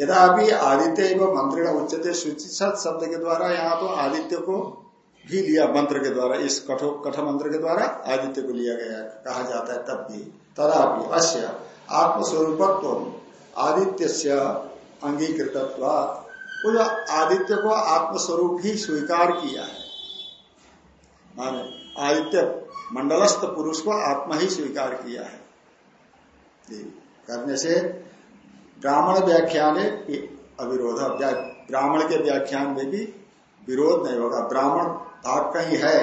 यदा अभी आदित्य एवं मंत्र उच्चते सूचित शब्द के द्वारा यहाँ तो आदित्य को भी लिया मंत्र के द्वारा, इस कठो, कठ मंत्र के द्वारा आदित्य को लिया गया कहा जाता है तब भी तदापि अश्य आत्मस्वरूपत्व आदित्य से अंगीकृत आदित्य को आत्मस्वरूप ही स्वीकार किया है। माने आदित्य मंडलस्थ पुरुष को आत्मा ही स्वीकार किया है। करने से ब्राह्मण व्याख्यान अविरोध ब्राह्मण के व्याख्यान में भी विरोध नहीं होगा। ब्राह्मण भाग कहीं है।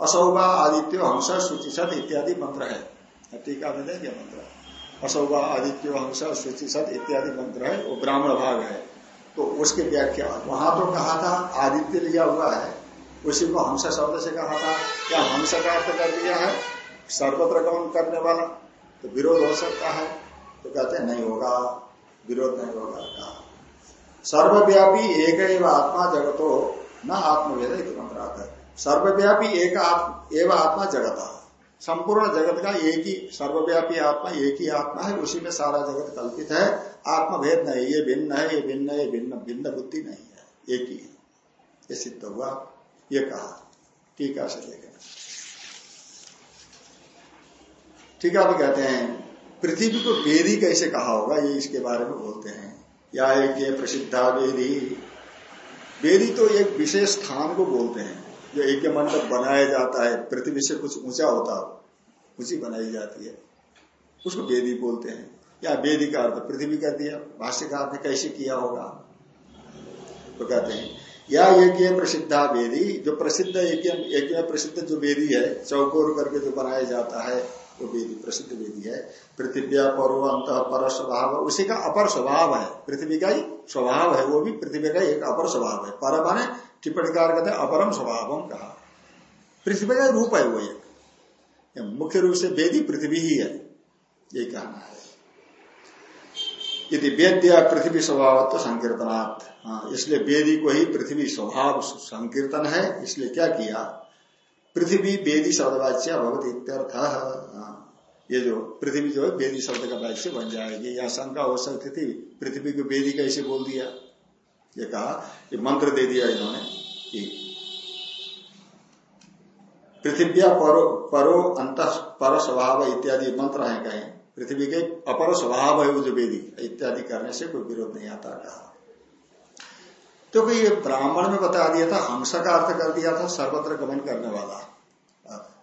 असौगा आदित्य हंस सूचिशत इत्यादि मंत्र है। टीका में देंगे मंत्र असौगा आदित्य हंस सूचिशत इत्यादि मंत्र है। वो ब्राह्मण भाग है। तो उसके व्याख्या, वहाँ तो कहा था, आदित्य लिया हुआ है। उसी को हंस शब्द से कहा था। क्या हंस का अर्थ कर दिया है? सर्वत्र गमन करने वाला? तो विरोध हो सकता है। तो कहते हैं, नहीं होगा। विरोध नहीं होगा कहा सर्वव्यापी एक आत्मा जगतो न आत्मवेद मंत्रार्थ। सर्वव्यापी एक एवं आत्मा जगत। संपूर्ण जगत का एक ही, सर्वव्यापी आत्मा, एक ही आत्मा है, उसी में सारा जगत कल्पित है। आत्मभेद नहीं, ये भिन्न है, ये भिन्न है भिन्न भिन्न बुद्धि नहीं है, एक ही है। ये सिद्ध हुआ, ये कहा, टीका से देखें टीका भी कहते हैं, पृथ्वी को वेदी कैसे कहा होगा, ये इसके बारे में बोलते हैं। या एक प्रसिद्धा वेदी। वेदी तो एक विशेष स्थान को बोलते हैं। जो एक मंडप बनाया जाता है, पृथ्वी से कुछ ऊँचा होता हो ऊँची बनाई जाती है। उसको वेदी बोलते हैं। या वेदी का अर्थ पृथ्वी कर दिया भाष्यकार ने कैसे किया होगा? तो कहते हैं, या यज्ञ प्रसिद्धा वेदी, जो प्रसिद्ध यज्ञ में प्रसिद्ध जो वेदी है, चौकोर करके जो बनाया जाता है, वो वेदी, प्रसिद्ध वेदी है। पृथ्वी पर्व अंत पर स्वभाव, उसी का अपर स्वभाव है। पृथ्वी का ही स्वभाव है, वो भी पृथ्वी का एक अपर स्वभाव है। पर माने टिप्पणीकार कहते अपरम स्वभाव कहा। पृथ्वी का रूप है वो एक। मुख्य रूप से वेदी पृथ्वी ही है ये कहना है। यदि वेद्य पृथ्वी स्वभाव तो संकीर्तनात्। हाँ इसलिए वेदी को ही पृथ्वी स्वभाव संकीर्तन है इसलिए क्या किया? पृथ्वी वेदी शब्दवाच्य भगवत इत्यर्थ। हाँ, ये जो पृथ्वी जो है वेदी शब्द का वाच्य बन जाएगी। या शंका हो सकती थी पृथ्वी को वेदी कैसे बोल दिया? ये कहा ये मंत्र दे दिया इन्होंने। पृथ्व्या परो परो अंत पर स्वभाव इत्यादि मंत्र है कहीं। पृथ्वी के अपर स्वभाव है वो जो वेदी इत्यादि करने से कोई विरोध नहीं आता कहा तो ये ब्राह्मण में बता दिया था हंस का अर्थ कर दिया था सर्वत्र गमन करने वाला।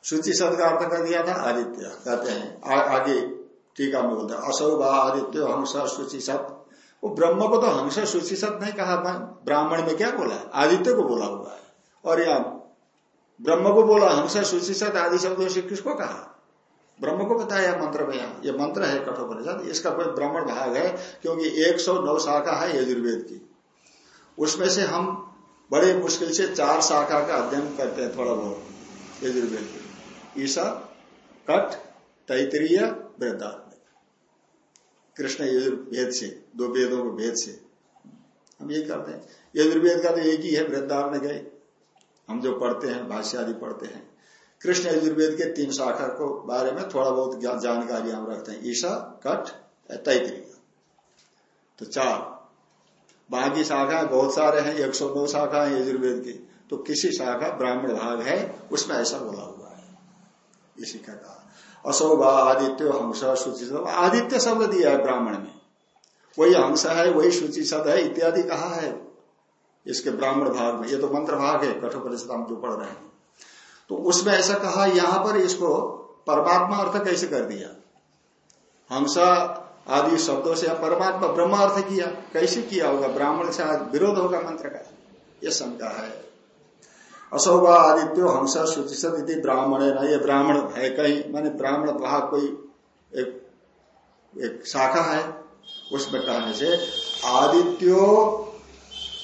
सूची शब्द का अर्थ कर दिया था आदित्य। कहते हैं आ, आगे टीका में बोलते हैं असौ आदित्य हंस सूची शब्द। वो ब्रह्म को तो हंस सूची शब्द नहीं कहा ब्राह्मण में क्या बोला आदित्य को बोला हुआ है। और या ब्रह्म को बोला हंस सूची शब्द आदि शब्दों से किसको कहा? ब्रह्म को बताया मंत्र में, यहाँ ये मंत्र है कठोपनिषद, इसका कोई ब्राह्मण भाग है, क्योंकि 109 शाखा है यजुर्वेद की। उसमें से हम बड़े मुश्किल से चार शाखा का अध्ययन करते हैं थोड़ा बहुत, यजुर्वेद की। ईसा, कट, तैतरीय वृद्धात्म कृष्ण यजुर्वेद से दो वेदों को भेद से। हम ये करते हैं। यजुर्वेद का तो एक ही है वृद्धार्थ गए। हम जो पढ़ते हैं भाष्य आदि पढ़ते हैं। कृष्ण यजुर्वेद के तीन शाखा को बारे में थोड़ा बहुत जानकारी हम रखते हैं। ईशा कट तैतरीय तो चार। बाकी शाखा बहुत सारे हैं, एक सौ नौ शाखा है यजुर्वेद की। तो किसी शाखा, ब्राह्मण भाग है, उसमें ऐसा बोला हुआ है। इसी का कहा। अशोभा आदित्य हंस शुचि आदित्य शब्द दिया है ब्राह्मण में। वही हंस है, वही सूची शब्द है, इत्यादि कहा है। इसके ब्राह्मण भाग में, ये तो मंत्र भाग है, कठोर हम जो पढ़ रहे हैं। तो उसमें ऐसा कहा, यहाँ पर इसको परमात्मा अर्थ कैसे कर दिया? हंसा आदि शब्दों से परमात्मा ब्रह्म अर्थ किया, कैसे किया होगा? ब्राह्मण से विरोध होगा मंत्र का यह शंका है। अशोभा आदित्यो हंसा शुचिशत ब्राह्मण है ना ये ब्राह्मण है कहीं, माने ब्राह्मण भाग कोई एक एक शाखा है। उसमें कहने से आदित्यो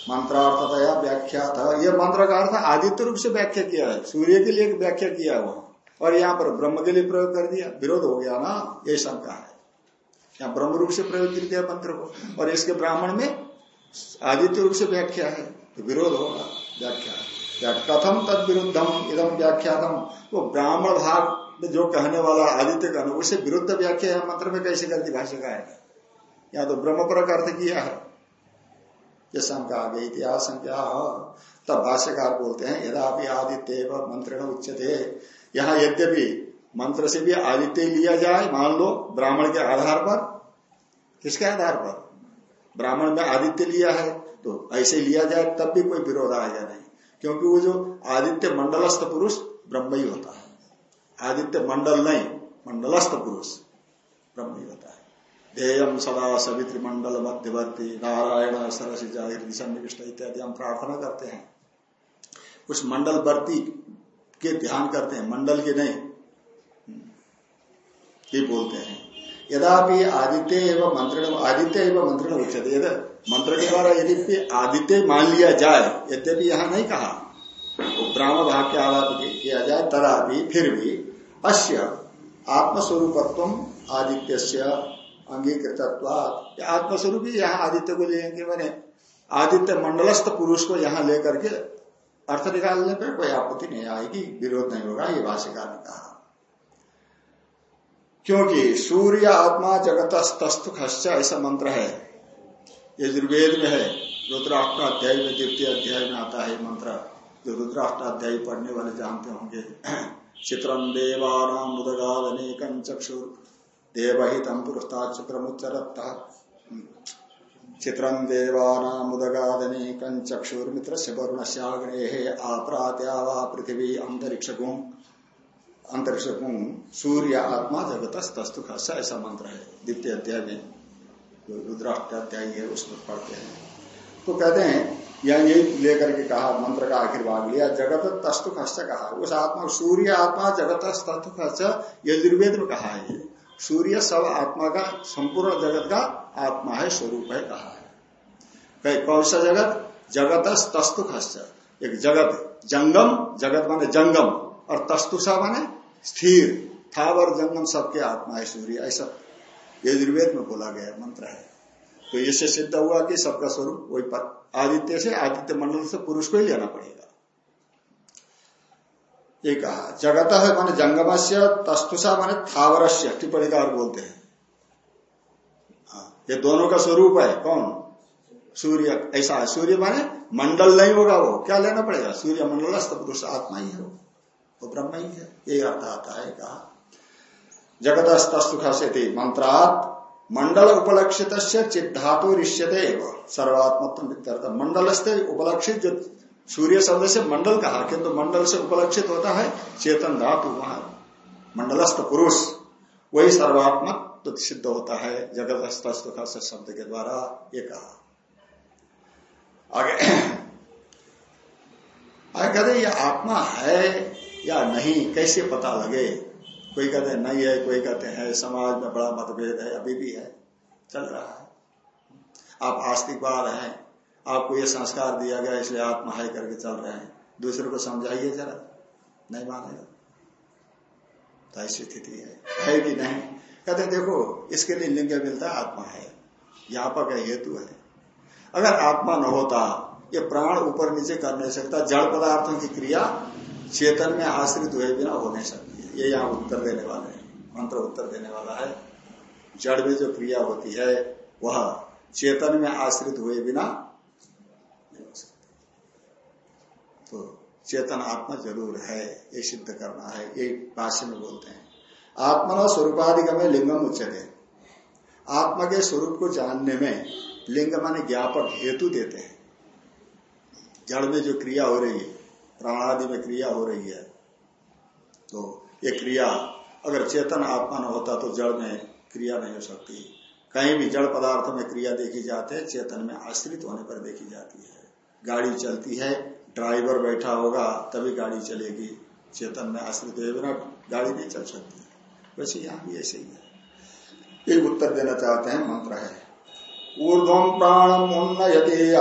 मंत्रार्थतया व्याख्या था यह मंत्र का अर्थ आदित्य रूप से व्याख्या किया है। सूर्य के लिए व्याख्या किया हुआ। और यहाँ पर ब्रह्म के लिए प्रयोग कर दिया। विरोध हो गया ना, ये शंका है। यहाँ ब्रह्म रूप से प्रयोग कर दिया मंत्र को। और इसके ब्राह्मण में आदित्य रूप से व्याख्या है। तो विरोध होगा, व्याख्या कथम तद विरुद्धम इधम व्याख्यातम। वो ब्राह्मण भाग जो कहने वाला आदित्य कहना उसे विरुद्ध व्याख्या मंत्र में कैसे कर दी भाषा का है? यहाँ तो ब्रह्म पर अर्थ किया है। ये शंका आ गई इतिहास संख्या तब भाष्यकार बोलते हैं, यदा भी आदित्य मंत्र उच्चते यहाँ यद्यपि मंत्र से भी आदित्य लिया जाए, मान लो, ब्राह्मण के आधार पर। किसके आधार पर? ब्राह्मण में आदित्य लिया है तो ऐसे लिया जाए, तब भी कोई विरोध आएगा नहीं। क्योंकि वो जो आदित्य मंडलस्थ पुरुष, ब्रह्म ही होता है। आदित्य मंडल नहीं, मंडलस्थ पुरुष, ब्रह्म ही होता है। ध्येयम सदा सवित्री मंडल मध्यवर्ती नारायण, सरसी, ज़ाहिर सन्निविष्ट इत्यादि हम प्रार्थना करते हैं। उस मंडल वर्ती के ध्यान करते हैं, मंडल के नहीं, ये बोलते हैं। यदापि आदित्य एवं मंत्र आदित्य एवं मंत्र उचित मंत्र के द्वारा यदि आदित्य मान लिया जाए, यद्यपि यहाँ नहीं कहा तो ब्राह्म भाग के आलाप किया जाए तदा फिर भी अश्य आत्मस्वरूपत्व आदित्य अंगीकृत आत्मस्वरूप ही यहाँ आदित्य को लेंगे मैंने आदित्य मंडलस्थ पुरुष को यहाँ लेकर के अर्थ निकालने पर कोई आपत्ति नहीं आएगी, विरोध नहीं होगा, ये भाष्यकार ने कहा। क्योंकि सूर्य आत्मा जगत तस्तु खश्च ऐसा मंत्र है। यजुर्वेद में है। रुद्राष्टाध्याय में द्वितीय अध्याय में आता है मंत्र। जो रुद्राष्टाध्याय पढ़ने वाले जानते होंगे। [CLEARS THROAT] चित्रम मुदगादनेकं चक्षुर। देवहितम पुरस्ताच प्रमुचरत चित्रम देवानामुदगादनेकं चक्षुर्मित्र से वरुण श्याग्ने आप्रात्या पृथ्वी अंतरिक्ष अंतरिक्ष सूर्य आत्मा जगत तस्तु ऐसा मंत्र है। द्वितीय अध्याय में जो रुद्राष्टाध्याय है उसमें पढ़ते हैं। तो कहते हैं, यह यही लेकर के कहा, मंत्र का आखिर भाग लिया जगत तस्तु कहा। उस आत्मा, सूर्य आत्मा जगत तस्तु यजुर्वेद में कहा है। सूर्य सब आत्मा का, संपूर्ण जगत का आत्मा है, स्वरूप है, कहा है। कौन सा जगत? जगत तस्तु एक जगत, जंगम, जगत माने जंगम, और तस्तुषा माने स्थिर। थावर जंगम सबके आत्मा है, सूर्य, ऐसा। यजुर्वेद में बोला गया मंत्र है। तो इससे सिद्ध हुआ कि सबका स्वरूप, वही आदित्य से आदित्य मंडल से पुरुष को ही लेना पड़ेगा। ये कहा जगत है मान से तस्तुषा माने थावर से टिप्पणीकार बोलते हैं। हाँ, ये दोनों का स्वरूप है कौन? सूर्य ऐसा है सूर्य माने मंडल नहीं होगा वो क्या लेना पड़ेगा? सूर्य मंडल पुरुष आत्मा ही है वो ब्रह्म ही है यही अर्थ आता है कहा। जगत स्तुखा से मंत्रात मंडल उपलक्षित चिद्धातु ऋष्यते सर्वात्मत्व मंडल से उपलक्षित जो सूर्य शब्द से मंडल कहा, किंतु मंडल से उपलक्षित होता है चेतन धातु वहाँ। मंडलस्थ पुरुष, वही सर्वात्मक तो सिद्ध होता है, जगत से शब्द के द्वारा ये कहा। आगे आगे कहते ये आत्मा है या नहीं, कैसे पता लगे? कोई कहते नहीं है, कोई कहते हैं, समाज में बड़ा मतभेद है, अभी भी है, चल रहा है। आप आस्तिकवाद हैं आपको ये संस्कार दिया गया, इसलिए आत्मा है करके चल रहे हैं। दूसरे को समझाइए जरा। नहीं मानेगा। तो ऐसी स्थिति है। है कि नहीं? कहते देखो, इसके लिए लिंग मिलता है, आत्मा है। व्यापक है हेतु है? अगर आत्मा न होता, ये प्राण ऊपर नीचे कर नहीं सकता, जड़ पदार्थों की क्रिया चेतन में आश्रित हुए बिना हो नहीं सकती है। ये यहाँ उत्तर देने वाले हैं। मंत्र उत्तर देने वाला है। जड़ में जो क्रिया होती है, वह चेतन में आश्रित हुए बिना नहीं हो सकती तो चेतन आत्मा ज़रूर है, ये सिद्ध करना है, ये भाष्य में बोलते हैं। आत्मा स्वरूपाधिक में लिंगम उच्चते आत्मा के स्वरूप को जानने में लिंग माने ज्ञापक हेतु देते हैं। जड़ में जो क्रिया हो रही है, प्राणादि में क्रिया हो रही है तो ये क्रिया, अगर चेतन आत्मा न होता तो जड़ में क्रिया नहीं हो सकती। कहीं भी जड़ पदार्थ में क्रिया देखी जाती है, चेतन में आश्रित होने पर देखी जाती है। गाड़ी चलती है ड्राइवर बैठा होगा तभी गाड़ी चलेगी। चेतन में आश्रित हुए बिना गाड़ी नहीं चल सकती वैसे यहाँ भी ऐसे ही है। एक उत्तर देना चाहते हैं मंत्र है ऊर्धम प्राणम उन्नयते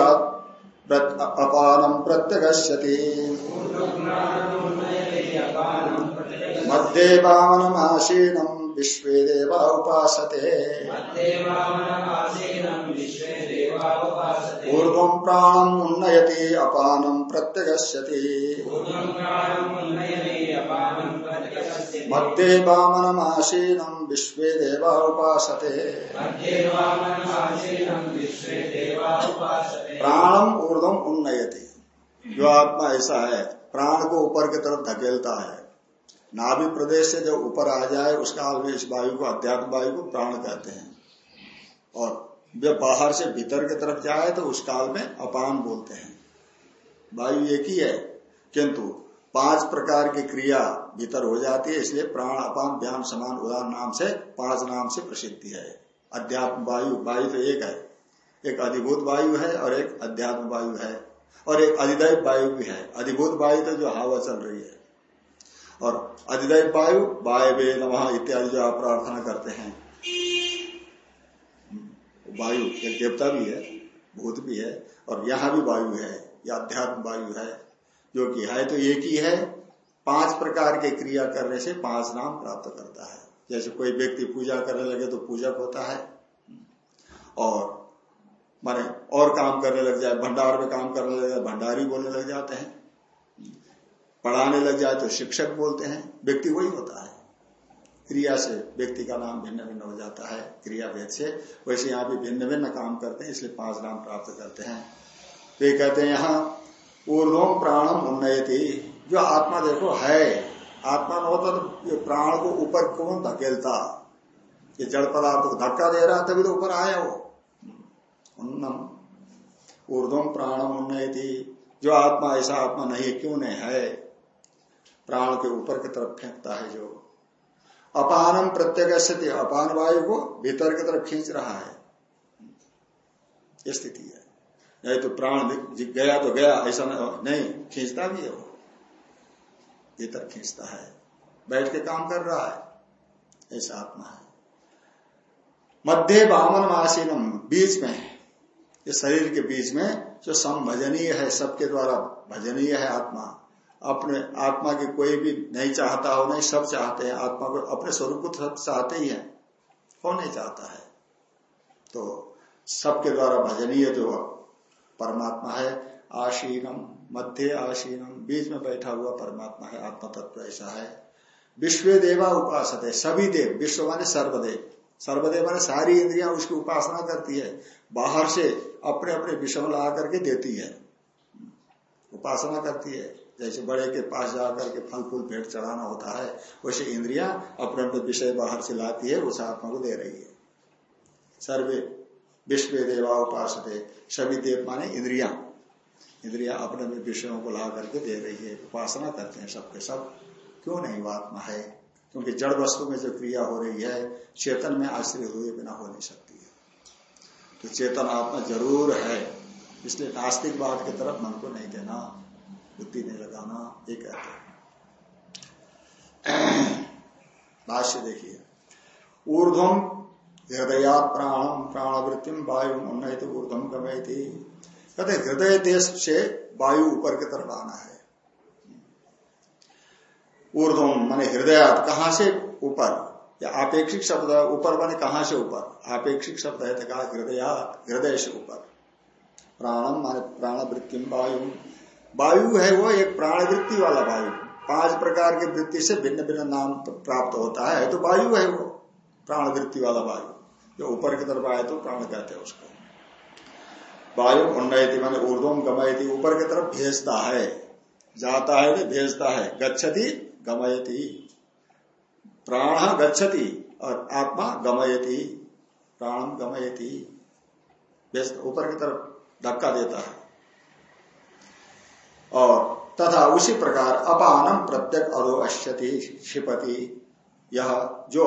अपानम प्रत्यगश्यति मध्ये वामनमासीनं विश्वे देवा उपासते ऊर्ध्वं प्राणम् उन्नयति अपानं प्रत्यगस्यति। मध्ये वामनमासीनं विश्वे देवा उपासते प्राणम ऊर्धम उन्नयति। जो आत्मा ऐसा है प्राण को ऊपर की तरफ़ धकेलता है। नाभि प्रदेश से जब ऊपर आ जाए उस काल में इस वायु को, अध्यात्म वायु को प्राण कहते हैं। और जब बाहर से भीतर की तरफ़ जाए तो उस काल में अपान बोलते हैं। वायु एक ही है, किंतु पाँच प्रकार की क्रिया भीतर हो जाती है, इसलिए प्राण, अपान व्याम समान उदाहरण नाम से, पाँच नाम से प्रसिद्धि है। अध्यात्म वायु वायु तो एक है। एक अधिभूत वायु है और एक अध्यात्म वायु है। और एक अधिदैव वायु भी है। अधिभूत वायु तो जो हवा चल रही है। और अधिदैव वायु वायवे नमः इत्यादि जो आप प्रार्थना करते हैं। वायु, एक देवता भी है, भूत भी है, और यहाँ भी वायु है, या अध्यात्म वायु है, जो कि है तो एक ही है। पाँच प्रकार के क्रिया करने से पाँच नाम प्राप्त करता है। जैसे कोई व्यक्ति पूजा करने लगे तो पूजक होता है, और माने और काम करने लग जाए, भंडार में काम करने लग जाए, भंडारी बोलने लग जाते हैं। पढ़ाने लग जाए तो शिक्षक बोलते हैं, व्यक्ति वही होता है। क्रिया से व्यक्ति का नाम भिन्न भिन्न हो जाता है, क्रिया भेद से। वैसे यहाँ भी भिन्न भिन्न काम करते हैं, इसलिए पाँच नाम प्राप्त करते हैं। तो ये कहते हैं यहाँ ऊर्धम प्राणम उन्नयति। जो आत्मा देखो है, आत्मा न होता तो प्राण को ऊपर कौन धकेलता? ये जड़ पदार्थ को धक्का दे रहा तभी तो ऊपर आया वो। उन्नम। ऊर्धम प्राणम उन्नयति। जो आत्मा, ऐसा आत्मा नहीं, क्यों नहीं है? प्राण के ऊपर की तरफ़ फेंकता है जो। अपानम प्रत्येक स्थिति अपान वायु को भीतर की तरफ़ खींच रहा है। ये स्थिति है। नहीं तो प्राण गया तो गया, ऐसा नहीं, खींचता भी है वो। भीतर खींचता है। बैठ के काम कर रहा है। ऐसा आत्मा है। मध्य बामन आसीनम, बीच में। ये शरीर के बीच में जो संभजनीय है, सबके द्वारा भजनीय है आत्मा। अपने आत्मा की कोई भी नहीं चाहता हो, नहीं सब चाहते हैं, आत्मा को अपने स्वरूप को सब चाहते ही है। कौन नहीं चाहता है? तो सबके द्वारा भजनीय जो परमात्मा है, आशीनम, मध्य आशीनम, बीच में बैठा हुआ परमात्मा है आत्मा तत्व ऐसा है। विश्व देवा उपास है सभी देव, विश्व माने सर्वदेव। सर्वदेव माने सारी इंद्रिया उसकी उपासना करती है, बाहर से अपने अपने विषय ला करके देती है। उपासना करती है। जैसे बड़े के पास जाकर के फल फूल भेंट चढ़ाना होता है, वैसे इंद्रिया अपने अपने विषय बाहर से लाती है उस आत्मा को दे रही है। सर्वे विश्व देवा उपास सभी देव माने इंद्रिया। इंद्रिया अपने अपने विषयों को ला करके दे रही है, उपासना करते हैं सबके सब। क्यों नहीं, वो आत्मा है? क्योंकि जड़ वस्तु में जो क्रिया हो रही है, चेतन में आश्रय हुए बिना हो नहीं सकती है। तो चेतन आत्मा ज़रूर है, इसलिए नास्तिकवाद की तरफ़ मन को नहीं देना। बुद्धि नहीं लगाना, ये कहते हैं। भाष्य देखिए। ऊर्धम हृदया प्राणम प्राणवृत्तिम वायु उन्नत ऊर्धम गमय थी कहते हृदय देश से वायु ऊपर की तरफ़ आना है। ऊर्धम माने हृदय कहा से? ऊपर। या आपेक्षिक शब्द, ऊपर माने कहा से ऊपर? आपेक्षिक शब्द है तो कहा हृदय हृदय से ऊपर। प्राणम माने प्राणवृत्तिम वायु। वायु है वो एक प्राणवृत्ति वाला वायु। पाँच प्रकार की वृत्ति से भिन्न भिन्न नाम प्राप्त होता है तो वायु है वो प्राण वृत्ति वाला वायु। जो ऊपर की तरफ़ आए तो प्राण कहते हैं उसको। वायु उन्नयति माने ऊर्धम गमयती, ऊपर की तरफ़ भेजता है। जाता है तो भेजता है। गच्छति, गमयती। प्राण गच्छति और आत्मा गमयती। प्राण गमयती। ऊपर की तरफ़ धक्का देता है। और तथा उसी प्रकार अपानम प्रत्यक अधो अश्यति क्षिपति। यह जो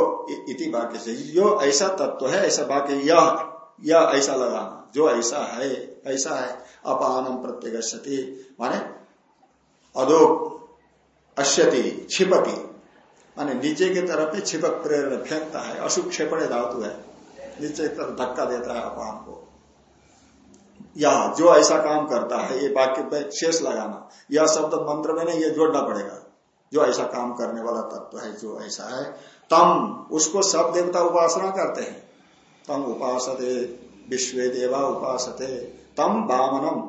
इति वाक्य से जो ऐसा तत्व है, ऐसा वाक्य यह यह ऐसा लगाना, जो ऐसा है ऐसा है, अपानम प्रत्येक माने अधो अश्यति छिपति माने नीचे की तरफ़ में छिपक प्रेरण फेंकता है, अशुभ क्षेपण धातु है, नीचे की तरफ़ धक्का देता है अपान को। या जो ऐसा काम करता है, ये वाक्य पे शेष लगाना यह शब्द मंत्र में नहीं, ये जोड़ना पड़ेगा। जो ऐसा काम करने वाला तत्व है, जो ऐसा है, तम, उसको सब देवता उपासना करते हैं। तम उपासते, विश्व देवा उपासते, तम बामनम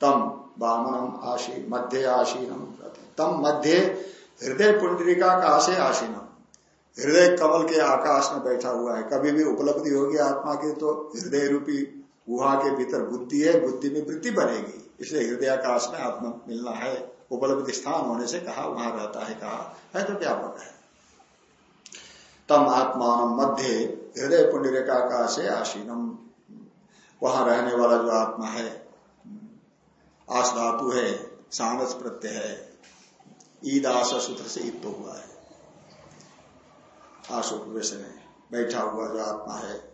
तम बामनम आशी, मध्य आशीनम तम मध्य, हृदय पुंडरिका का आशे आशीनम। हृदय कमल के आकाश में बैठा हुआ है, कभी भी उपलब्धि होगी आत्मा की तो हृदय रूपी गुहा के भीतर बुद्धि है, बुद्धि में वृत्ति बनेगी। इसलिए हृदयाकाश में आत्मा मिलना है। उपलब्ध स्थान होने से कहा, वहाँ रहता है, कहा, है तो क्या व्यापक है? तम आत्मान मध्य हृदय पुण्यरेखाकाश है आशीनम वहाँ रहने वाला जो आत्मा है, आस धातु है, सानस प्रत्यय है ईद आशा सूत्र से ईद तो हुआ है। आशु में बैठा हुआ जो आत्मा है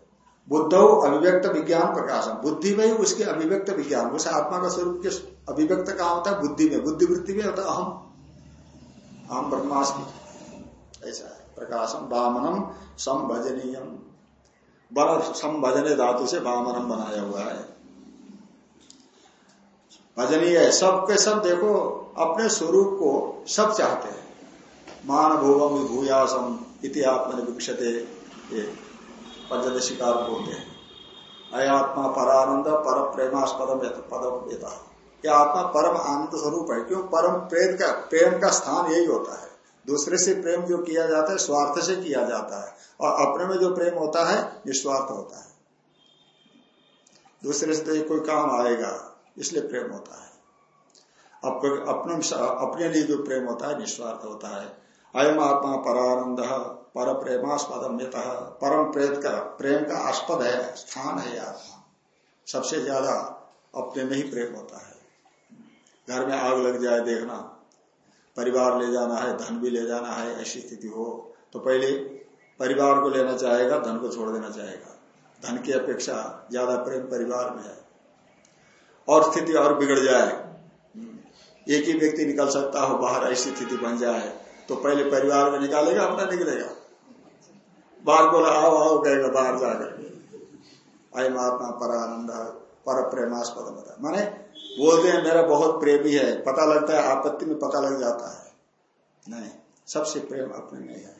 बुद्ध अभिव्यक्त विज्ञान प्रकाशन बुद्धि में ही उसके अभिव्यक्त विज्ञान, उस आत्मा का स्वरूप के अभिव्यक्त कहा होता है? बुद्धि में। बुद्धि वृत्ति में होता अहम। अहम ब्रह्मास्मि। ऐसा है। प्रकाशम वामनम संभजनीयम। बर संभजने धातु से वामनम बनाया हुआ है। भजनीय है। सबके सब देखो, अपने स्वरूप को सब चाहते हैं। मान भूवम भूयासम इति आत्मनि विक्षते पंचदशिकार बोलते हैं। अयात्मा परानंद पर प्रेमास्पदम पदम यथा यह आत्मा परम आनंद स्वरूप है, क्यों? परम प्रेम का प्रेम का स्थान यही होता है। दूसरे से प्रेम जो किया जाता है, स्वार्थ से किया जाता है। और अपने में जो प्रेम होता है, निस्वार्थ होता है। दूसरे से तो कोई काम आएगा, इसलिए प्रेम होता है। अपने अपने लिए जो प्रेम होता है, निस्वार्थ होता है। अयम आत्मा परानंद पर प्रेमास्पदम परम प्रेत का प्रेम का आस्पद है, स्थान है आत्मा। सबसे ज़्यादा अपने में ही प्रेम होता है। घर में आग लग जाए देखना, परिवार ले जाना है, धन भी ले जाना है, ऐसी स्थिति हो तो पहले परिवार को लेना चाहेगा, धन को छोड़ देना चाहेगा। धन की अपेक्षा ज़्यादा प्रेम परिवार में है। और स्थिति और बिगड़ जाए, एक ही व्यक्ति निकल सकता हो, बाहर ऐसी स्थिति बन जाए तो पहले परिवार में निकालेगा, अपना निकलेगा। बाहर बोला, आओ आओ, कहेगा, बाहर जाकर आई महात्मा पर आनंद पर प्रेमास्पद बता माने, बोलते हैं, मेरा बहुत प्रेमी है, पता लगता है, आपत्ति में पता लग जाता है। नहीं, सबसे प्रेम अपने में है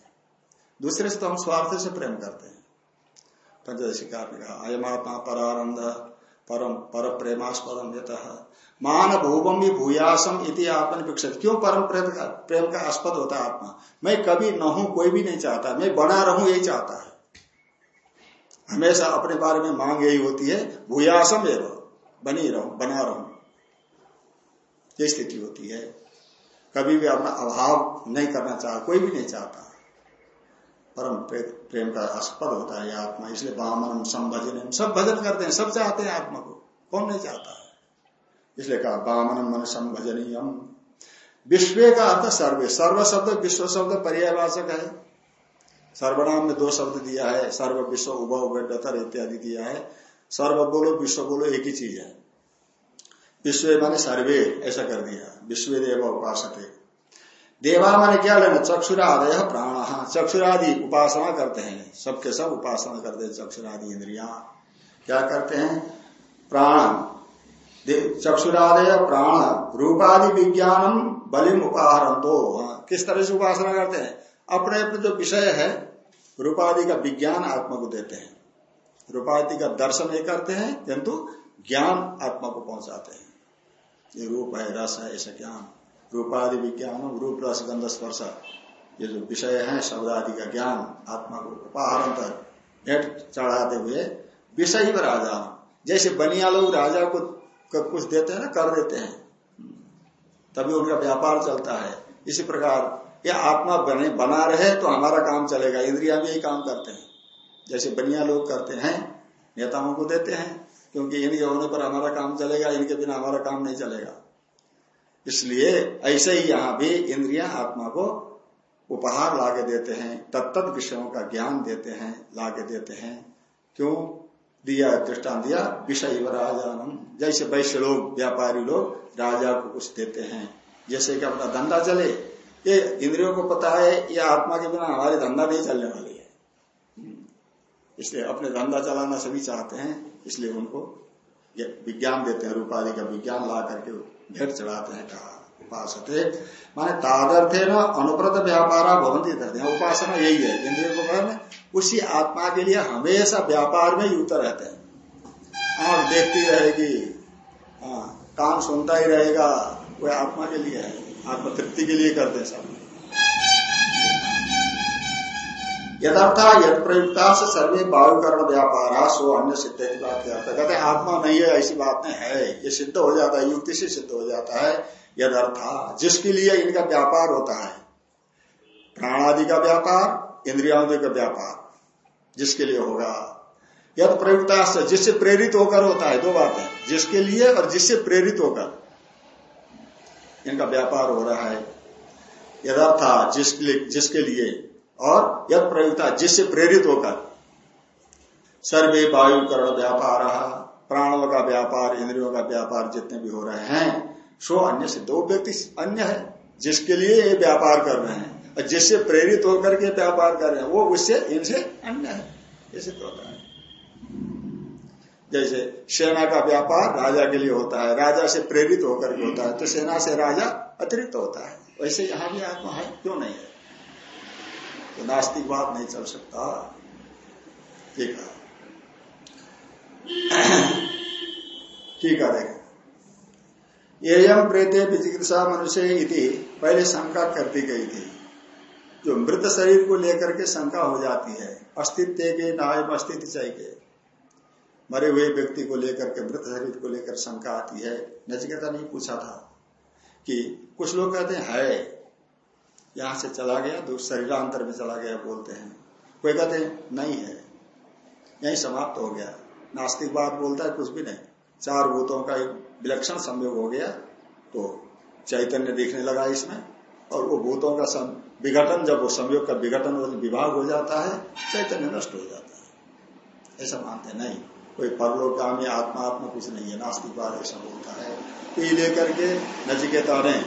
दूसरे से तो हम स्वार्थ से प्रेम करते हैं। पंचदशी ने कहा अयम आत्मा परानंद, परम पर प्रेमास्पदम मान भूपम भी भूयासम इति आत्मन विकसित क्यों परम प्रेम का प्रेम का आस्पद होता है आत्मा? मैं कभी न हूँ, कोई भी नहीं चाहता। मैं बना रहूँ, यही चाहता है। हमेशा अपने बारे में मांग यही होती है भूयासम एवं, बनी रहूँ, बना रहूँ। ये स्थिति होती है। कभी भी अपना अभाव नहीं करना चाह कोई भी नहीं चाहता। परम प्रेम का आस्पद होता है आत्मा, इसलिए बामन संभजन सब भजन करते हैं, सब चाहते हैं आत्मा को। कौन नहीं चाहता? है इसलिए कहा, बामन मन संभजनीयम विश्व का अर्थ सर्वे सर्व शब्द विश्व शब्द पर्यावाचक है। सर्वनाम में दो शब्द दिया है, सर्व विश्व उभ उभर इत्यादि दिया है। सर्व बोलो, विश्व बोलो, एक ही चीज़ है। विश्व माने सर्वे, ऐसा कर दिया। विश्व देव उपासक देवा माने क्या लेना? चक्षुरादय प्राण। चक्षुरादि उपासना करते हैं। सबके सब उपासना करते हैं चक्षुरादि इंद्रिया। क्या करते हैं? प्राण। चक्षुरादय प्राण रूपादि विज्ञानम बलिम उपाहरण तो किस तरह से उपासना करते हैं? अपने अपने जो विषय है, रूपादि का विज्ञान आत्मा को देते हैं। रूपादि का दर्शन ये करते हैं, किंतु ज्ञान आत्मा को पहुंचाते हैं। ये रूप है, रस है, ऐसा ज्ञान। रूपादि विज्ञान, रूप, रस, गंध, स्पर्श, ये जो विषय है शब्द आदि का ज्ञान आत्मा को उपाहरण भेंट चढ़ाते हुए विषय पर राजा जैसे बनिया लोग राजा को कुछ देते हैं ना, कर देते हैं। तभी उनका व्यापार चलता है। इसी प्रकार, ये आत्मा बने, बना रहे तो हमारा काम चलेगा, इंद्रिया भी यही काम करते हैं। जैसे बनिया लोग करते हैं, नेताओं को देते हैं, क्योंकि इनके होने पर हमारा काम चलेगा, इनके बिना हमारा काम नहीं चलेगा। इसलिए ऐसे ही यहाँ भी इंद्रिया आत्मा को उपहार लाके देते हैं तत्त विषयों का ज्ञान देते हैं, लाके देते हैं। क्यों? दिया दृष्टान दिया, विषय राजानम। जैसे वैश्य लोग, व्यापारी लोग, राजा को कुछ देते हैं। जैसे कि अपना धंधा चले, ये इंद्रियों को पता है, ये आत्मा के बिना हमारे धंधा नहीं चलने वाली है। इसलिए अपने धंधा चलाना सभी चाहते हैं, इसलिए उनको विज्ञान देते हैं रूपाधि का विज्ञान ला करके भेंट चढ़ाते हैं कहा। उपासते। माने तादर्थे न अनुप्रत व्यापार भवंती हैं उपासना यही है। इंद्रिय को उसी आत्मा के लिए हमेशा व्यापार में युक्त रहते हैं। आँख देखती रहेगी हाँ कान सुनता ही रहेगा, वह आत्मा के लिए है। आत्म तृप्ति के लिए करते हैं सब। यथार्था यद प्रयुक्ता से सर्वे वायुकरण व्यापार है सो अन्य सिद्ध की बात कहते आत्मा नहीं है, ऐसी बात नहीं है। ये सिद्ध हो जाता है, युक्ति से सिद्ध हो जाता है। यदर्था, जिसके लिए इनका व्यापार होता है। प्राणादि का व्यापार इंद्रियादि का व्यापार, जिसके लिए होगा। यद प्रयुक्ता से जिससे प्रेरित होकर होता है, दो बात है, जिसके लिए और जिससे प्रेरित होकर। इनका व्यापार हो रहा है। यदार्था, जिसके जिसके लिए, और यद प्रयुक्ता, जिससे प्रेरित होकर। सर्वे वायुकरण व्यापार, प्राणों का व्यापार, इंद्रियों का व्यापार जितने भी हो रहे हैं सो अन्य से दो व्यक्ति अन्य है, जिसके लिए ये व्यापार कर रहे हैं, और जिससे प्रेरित होकर के व्यापार कर रहे हैं, वो उससे इनसे अन्य है। ये सिद्ध होता है। जैसे सेना का व्यापार राजा के लिए होता है, राजा से प्रेरित होकर के होता है तो सेना से राजा अतिरिक्त होता है। वैसे यहाँ भी आत्मा है, क्यों नहीं है? तो नास्तिक बात नहीं चल सकता। ठीक है। [CLEARS THROAT] ठीक है एयम प्रेते विचिकित्सा मनुष्य इति पहले शंका कर दी गई थी। जो मृत शरीर को लेकर के शंका हो जाती है, अस्तित्व के नायम अस्तित्व चाहिए। मरे हुए व्यक्ति को लेकर के, मृत शरीर को लेकर शंका आती है। नचिकेता नहीं पूछा था कि कुछ लोग कहते हैं है यहाँ से चला गया दो शरीरांतर में चला गया, बोलते हैं। कोई कहते हैं, नहीं है, यही समाप्त हो गया। नास्तिक बात बोलता है, कुछ भी नहीं। चार भूतों का एक विलक्षण संयोग हो गया तो चैतन्य दिखने लगा इसमें, और वो भूतों का विघटन, जब वो संयोग का विघटन विभाग हो जाता है, चैतन्य नष्ट हो जाता है। ऐसा मानते नहीं, कोई परलोकामी आत्मा आत्मा कुछ नहीं है नास्तिकवाद ऐसा बोलता है। तो ये लेकर के नचिकेता ने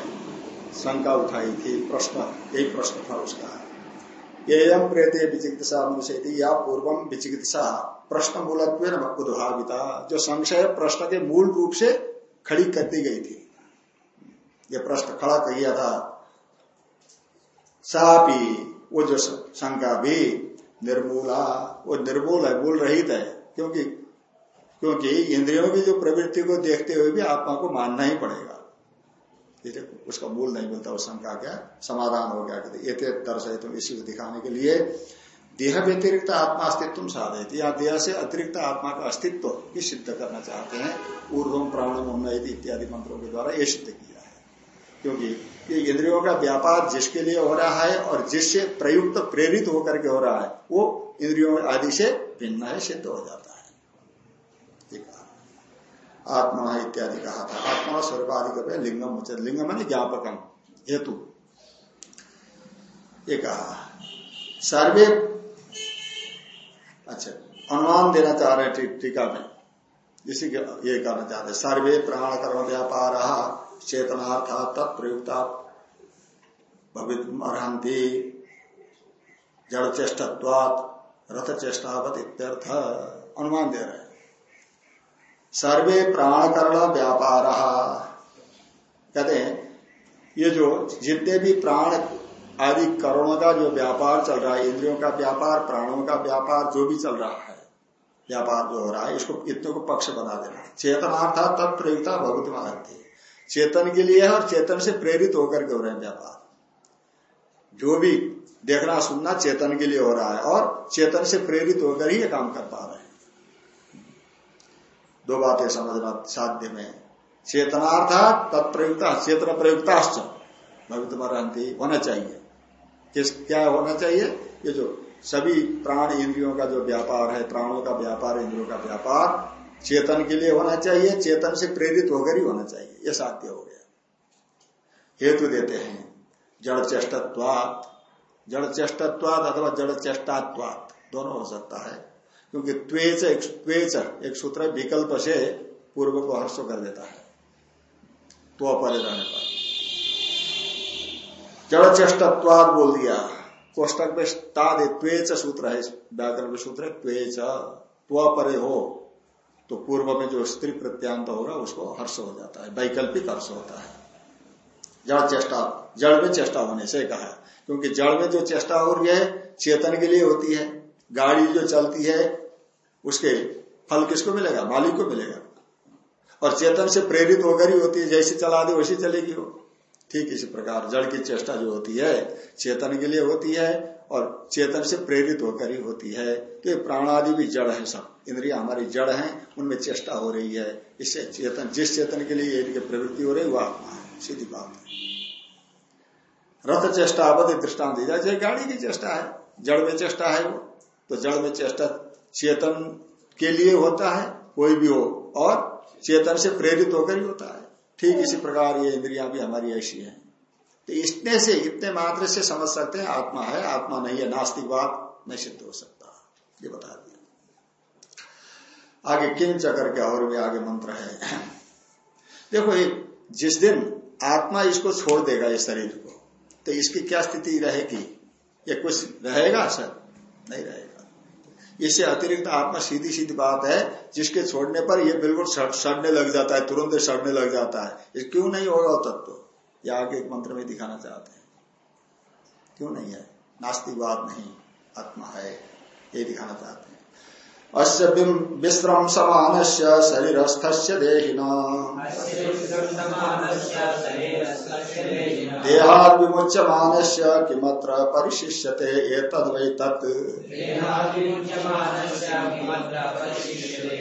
शंका उठाई थी, प्रश्न यही प्रश्न था उसका। एयम प्रेते विचिकित्सा या पूर्वम विचिकित्सा प्रश्न मूलत्व उद्भाविता। जो संशय प्रश्न के मूल रूप से खड़ी कर दी गई थी। ये प्रश्न खड़ा किया था। सापी वो जो शंका भी निर्मूला, वो निर्मूल है, मूल रहित है। क्योंकि क्योंकि इंद्रियों की जो प्रवृत्ति को देखते हुए भी आत्मा को मानना ही पड़ेगा। उसका मूल नहीं मिलता उस शंका क्या समाधान हो गया कहते दर्शय तुम इसी को दिखाने के लिए देह व्यतिरिक्त आत्मा अस्तित्व साधे यहाँ देह से अतिरिक्त आत्मा का अस्तित्व भी सिद्ध करना चाहते हैं। ऊर्धम प्राणम उन्नति इत्यादि मंत्रों के द्वारा ये सिद्ध किया है। क्योंकि ये इंद्रियों का व्यापार जिसके लिए हो रहा है और जिससे प्रयुक्त, प्रेरित होकर के हो रहा है, वो इंद्रियों आदि से भिन्न है, सिद्ध हो जाता है। आत्मा इत्यादि कहा था। आत्मा स्वरूप आदि लिंगम उचित लिंगम है ज्ञापकम, हेतु। ये कहा। सर्वे अच्छा अनुमान देना चाह रहे हैं टीका में। इसी के ये कहना चाहते सर्वे प्राण कर्म व्यापार, चेतनार्थ तत्प्रयुक्ता भवित जड़ चेष्टत्वात, रथ चेष्टावत इत्यर्थ। अनुमान दे रहे सर्वे प्राण कर्ण व्यापार। कहते हैं, ये जो जितने भी प्राण आदि करणों का जो व्यापार चल रहा है, इंद्रियों का व्यापार, प्राणों का व्यापार, जो भी चल रहा है, व्यापार जो हो रहा है, इसको इतने को पक्ष बना देना चेतनार्था तब प्रेरिता भगवत मानती चेतन के लिए है और चेतन से प्रेरित होकर के हो रहे हैं व्यापार। जो भी देखना, सुनना चेतन के लिए हो रहा है और चेतन से प्रेरित होकर ही ये काम कर पा रहे हैं। दो बातें समझना साध्य में। चेतनार्था तत्प्रयुक्ता चेतन प्रयुक्ता भवित रहती होना चाहिए। किस, क्या होना चाहिए? ये जो सभी प्राण इंद्रियों का जो व्यापार है, प्राणों का व्यापार, इंद्रियों का व्यापार, चेतन के लिए होना चाहिए, चेतन से प्रेरित होकर ही होना चाहिए। यह साध्य हो गया। हेतु देते हैं। जड़ चेष्टत्वात। जड़ चेष्टत्वात अथवा जड़ चेष्टात्वात, दोनों हो सकता है। क्योंकि त्वेच एक त्वेच एक सूत्र विकल्प से पूर्व को हर्ष कर देता है। तो अपरे रहने पर। जड़ चेष्टत्वाद बोल दिया, कोष्टक में ताद त्वेच सूत्र है व्याकरण में सूत्र है त्वेच। परे हो तो पूर्व में जो स्त्री प्रत्यांत होगा उसको हर्ष हो जाता है, वैकल्पिक हर्ष होता है। जड़ चेष्टा, जड़ में चेष्टा होने से कहा, क्योंकि जड़ में जो चेष्टा हो रही है, चेतन के लिए होती है, गाड़ी जो चलती है उसके फल किसको मिलेगा? मालिक को मिलेगा। और चेतन से प्रेरित होकर ही होती है, जैसे चला दे, वैसी चलेगी वो। ठीक इसी प्रकार जड़ की चेष्टा जो होती है, चेतन के लिए होती है, और चेतन से प्रेरित होकर ही होती है। तो ये प्राणादि भी जड़ है सब। इंद्रिया हमारी जड़ है, उनमें चेष्टा हो रही है। इससे चेतन, जिस चेतन के लिए इनकी प्रवृत्ति हो रही है, वो आत्मा है। सीधी बात है। रथ चेष्टा, अवधि दृष्टान दी जाए। गाड़ी की चेष्टा है। जड़ में चेष्टा है वो। तो जड़ में चेष्टा चेतन के लिए होता है, कोई भी हो, और चेतन से प्रेरित होकर ही होता है। ठीक इसी प्रकार ये इंद्रिया भी हमारी ऐसी है। तो इतने से, इतने मात्र से समझ सकते हैं, आत्मा है, आत्मा नहीं है, नास्तिक बात नहीं सिद्ध हो सकता। ये बता दिया। आगे किंच के और भी आगे मंत्र है? देखो ये जिस दिन आत्मा इसको छोड़ देगा, इस शरीर को तो इसकी क्या स्थिति रहेगी? ये कुछ रहेगा, सर? नहीं रहेगा। इससे अतिरिक्त आत्मा सीधी सीधी बात है, जिसके छोड़ने पर यह बिल्कुल सड़ने लग जाता है, तुरंत सड़ने लग जाता है। क्यों नहीं होगा तत्व? तो? यह आगे एक मंत्र में दिखाना चाहते हैं। क्यों नहीं है? नास्तिकवाद नहीं, आत्मा है, ये दिखाना चाहते हैं। अस्य विश्रम समान शरीरस्थ देहिना। देहाद विमुच्यमान किमत्र परिशिष्यते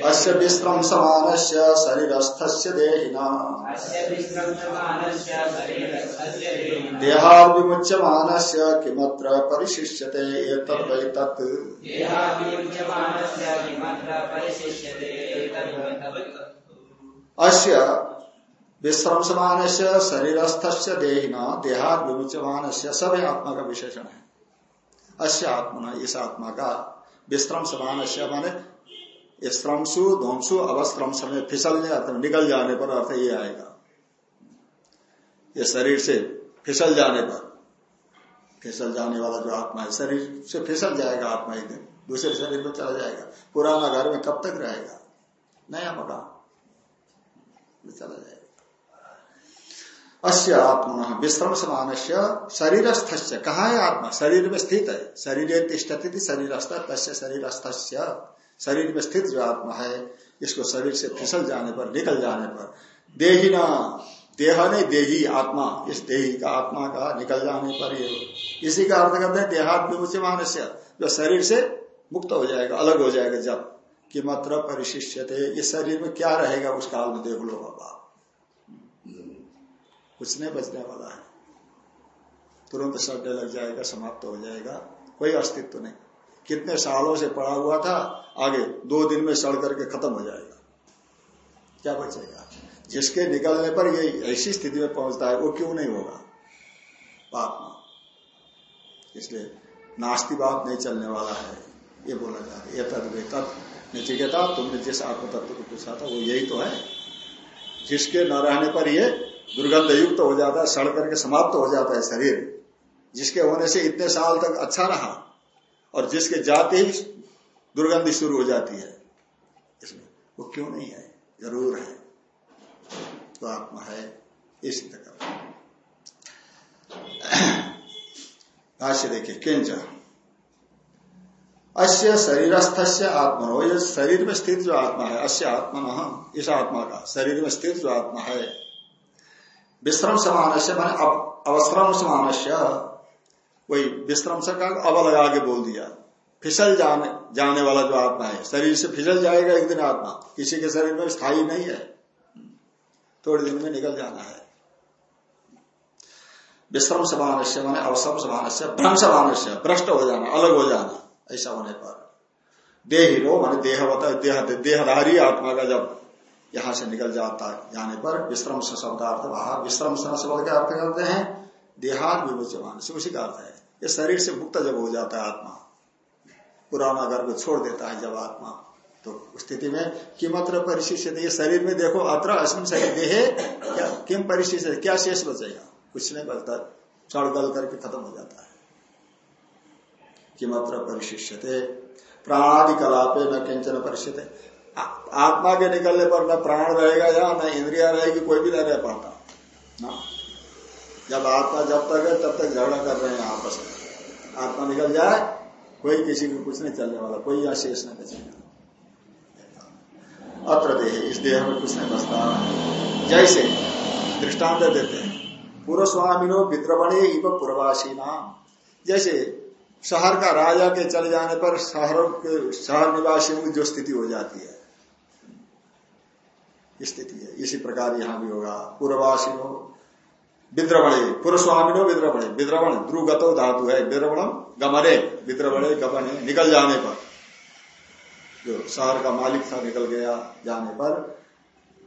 अस्य विश्रम समान शरीरस्थ देहिना। देहाद विमुच्यमान किमत्र परिशिष्यते अस्य विश्रम समान से शरीरस्थ से देहिना, देहात विमुचमान से सब आत्मा का विशेषण। है अश्य आत्मा इस आत्मा का विश्रम समान से माने श्रमसु ध्वंसु अवश्रम समय फिसलने अर्थ निकल जाने पर अर्थ ये आएगा। ये शरीर से फिसल जाने पर, फिसल जाने वाला जो आत्मा है, शरीर से फिसल जाएगा आत्मा एक दिन। दूसरे शरीर में चला जाएगा। पुराना घर में कब तक रहेगा? नया मकान। चला जाएगा। अस्य आत्मा विश्रम समान शरीर स्थ कहा है आत्मा? शरीर में स्थित है। शरीर तिष्ठती शरीर शरीर शरीर में स्थित जो आत्मा है, इसको शरीर से फिसल जाने पर, निकल जाने पर। देही न देह देही आत्मा। इस देही का आत्मा का निकल जाने पर ये। इसी का अर्थ करते हैं देहात्म मुच्यमान जो शरीर से मुक्त हो जाएगा, अलग हो जाएगा जब, कि मात्र परिशिष्य थे इस शरीर में क्या रहेगा उस काल में देख लो बाबा। कुछ नहीं बचने वाला है। तुरंत सड़ने लग जाएगा, समाप्त हो जाएगा, कोई अस्तित्व नहीं। कितने सालों से पड़ा हुआ था, आगे दो दिन में सड़ करके खत्म हो जाएगा। क्या बचेगा? जिसके निकलने पर ये ऐसी स्थिति में पहुँचता है, वो क्यों नहीं होगा? पाप इसलिए नास्तिवाद नहीं चलने वाला है। ये बोला जा रहा है तद वे नचिकेता तुमने जिस आत्म तत्व को पूछा था, वो यही तो है। जिसके न रहने पर ये दुर्गंध युक्त हो जाता है, सड़ करके समाप्त हो जाता है शरीर, जिसके होने से इतने साल तक अच्छा रहा, और जिसके जाते ही दुर्गंधी शुरू हो जाती है, इसमें वो क्यों नहीं है? ज़रूर है। तो आत्मा है, इसी तरह [CLEARS THROAT] भाष्य देखिए किंच अस्य शरीरस्थ से आत्मा ये शरीर में स्थित जो आत्मा है, अस्य आत्मा न इस आत्मा का शरीर में स्थित जो आत्मा है। विश्रम समान से मैंने अवश्रम समान वही विश्रम से का अब लगा के बोल दिया। फिसल जाने जाने वाला जो आत्मा है, शरीर से फिसल जाएगा एक दिन आत्मा, किसी के शरीर में स्थायी नहीं है। थोड़े दिन में निकल जाना है। विश्रम समान से मैंने अवसर समान से भ्रम समान से भ्रष्ट हो जाना, अलग हो जाना। ऐसा होने पर। देह लो मान देह होता है देह, देहधारी आत्मा का जब यहाँ से निकल जाता है जाने पर विश्रम से शब्दार्थ वहाँ विश्रम से शब्द का अर्थ करते हैं देहात विमोचमान से उसी का अर्थ है। ये शरीर से मुक्त जब हो जाता है आत्मा, पुराना गर्भ छोड़ देता है जब आत्मा तो स्थिति में किमत्र परिशिष्य ये शरीर में देखो अत्र, अस्मिन शरीर देहे, क्या किम परिशिष्य क्या शेष बचेगा? कुछ नहीं बचता। चढ़ गल करके खत्म हो जाता है। किमत्र परिशिष्य प्राणादि कलापे न किंचन परिशित। आत्मा के निकलने पर न प्राण रहेगा, या न इंद्रिया रहेगी, कोई भी नहीं रह पाता। ना? जब आत्मा जब तक है, तब तक झगड़ा कर रहे हैं आपस में। आत्मा निकल जाए, कोई किसी को कुछ नहीं चलने वाला, कोई यहाँ शेष नहीं बचेगा अत्र देह, इस देह में कुछ नहीं बचता जैसे दृष्टांत देते हैं पूर्व स्वामिनो विद्रवणे इव पूर्वासी नाम जैसे शहर का राजा के चले जाने पर शहरों के, शहर निवासियों की जो स्थिति हो जाती है स्थिति है। इसी प्रकार यहाँ भी होगा। पूर्ववासिनो विद्रवणे पुरस्वामिनो विद्रवणे। विद्रवण ध्रुवगतो धातु है। विद्रवणम गमने, विद्रवणे गमने निकल जाने पर। जो शहर का मालिक था, निकल गया जाने पर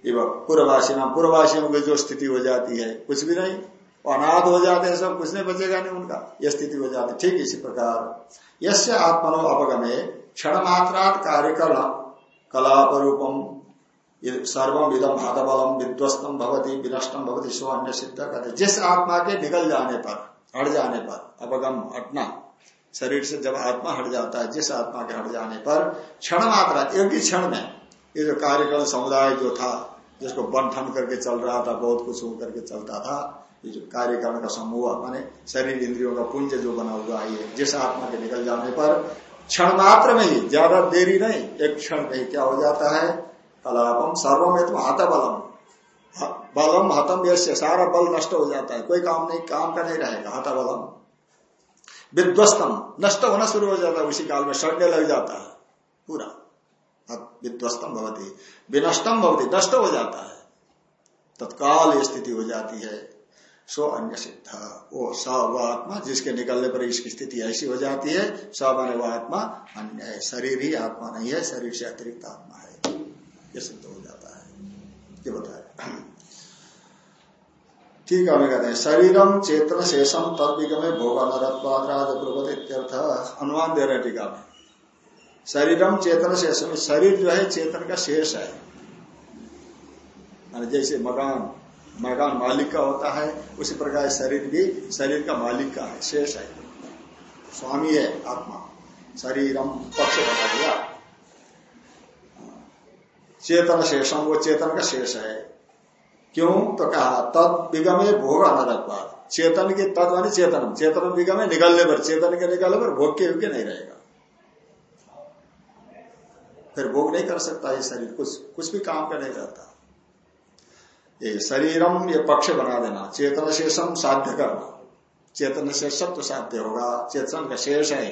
पूर्ववासी नाम पूर्ववासियों की जो स्थिति हो जाती है, कुछ भी नहीं। अनाथ हो जाते हैं सब, कुछ नहीं बचेगा नहीं उनका। यह स्थिति हो जाती ठीक इसी प्रकार। यश आत्मनो अपगमे क्षण मात्रात कार्यकरण कलाप रूपम सर्वम इदम हादबलम विध्वस्तम भवती विनष्टम भवती स्व अन्य सिद्ध करते जिस आत्मा के निकल जाने पर, हट जाने पर, अपगम, हटना, शरीर से जब आत्मा हट जाता है, जिस आत्मा के हट जाने पर क्षण मात्रा एक ही क्षण में, ये जो कार्यक्रम समुदाय जो था, जिसको बन ठन करके चल रहा था, बहुत कुछ हो करके चलता था ये जो कार्यकरण का समूह माने शरीर इंद्रियों का पुंज जो बना हुआ है, जिस आत्मा के निकल जाने पर क्षण मात्र में ही, ज़्यादा देरी नहीं, एक क्षण में क्या हो जाता है? कलापम सर्वम तुम हाथ बलम बलम हतम यश्य सारा बल नष्ट हो जाता है, कोई काम नहीं, काम का नहीं रहेगा हत बलम विध्वस्तम, नष्ट होना शुरू हो जाता है, उसी काल में सड़ने लग जाता है, पूरा। विध्वस्तम भवती, विनष्टम भवती, नष्ट हो जाता है। तत्काल स्थिति हो जाती है। सो अन्य सिद्ध वो स वह आत्मा जिसके निकलने पर इसकी स्थिति ऐसी हो जाती है स माने वह आत्मा अन्य है। शरीर ही आत्मा नहीं है, शरीर से अतिरिक्त आत्मा है। ये सिद्ध हो जाता है। ये बताया। ठीक है, कहते हैं, शरीरम चेतन शेषम तद विगमे भोगानरत्वाद इत्यर्थ। अनुमान दे रहे टीका में। शरीरम चेतन शेषम, शरीर जो है चेतन का शेष है। जैसे मकान मकान मालिक का होता है, उसी प्रकार शरीर भी शरीर का मालिक का है, शेष है। स्वामी है आत्मा। शरीर हम पक्ष बना दिया। चेतन शेषम, वो चेतन का शेष है। क्यों? तो कहा, तद विगमे भोग अनरत्वाद चेतन के तद मानी चेतन चेतन विगमे निकलने पर, चेतन के निकलने पर भोग के योग्य नहीं रहेगा। फिर भोग नहीं कर सकता ये शरीर, कुछ कुछ भी काम का नहीं रहता ये शरीरम ये पक्ष बना देना चेतन शेषम साध्य करना। चेतन शेषम तो साध्य होगा, चेतन का शेष है।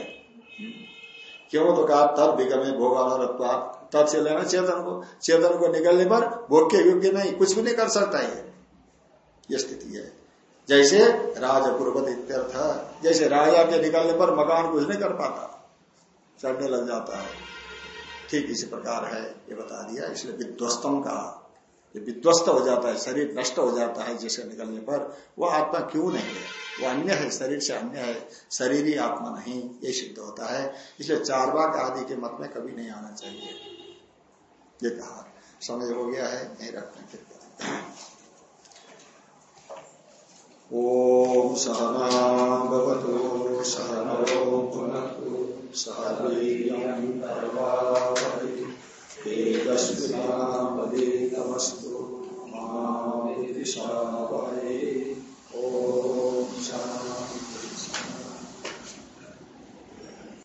क्यों? तो कहा तब विगमे भोग तब से लेना चेतन को। चेतन को निकलने पर भोग के योग्य नहीं, कुछ भी नहीं कर सकता ये। ये स्थिति है। जैसे राज पूर्वत इत्यर्थ, जैसे राजा के निकलने पर मकान कुछ नहीं कर पाता। चढ़ने लग जाता है। ठीक इसी प्रकार है, ये बता दिया, इसलिए विध्वस्तम का ये विध्वस्त हो जाता है, शरीर नष्ट हो जाता है जिसके निकलने पर, वो आत्मा क्यों नहीं है? वो अन्य है, शरीर से अन्य है, शरीर ही आत्मा नहीं, ये सिद्ध होता है। इसलिए चारवाक आदि के मत में कभी नहीं आना चाहिए। ये कहा, समय हो गया है, नहीं रखने के ओम सहना सहनो वेदस्मितापदे तमस्तु मा वेदिशापये ॐ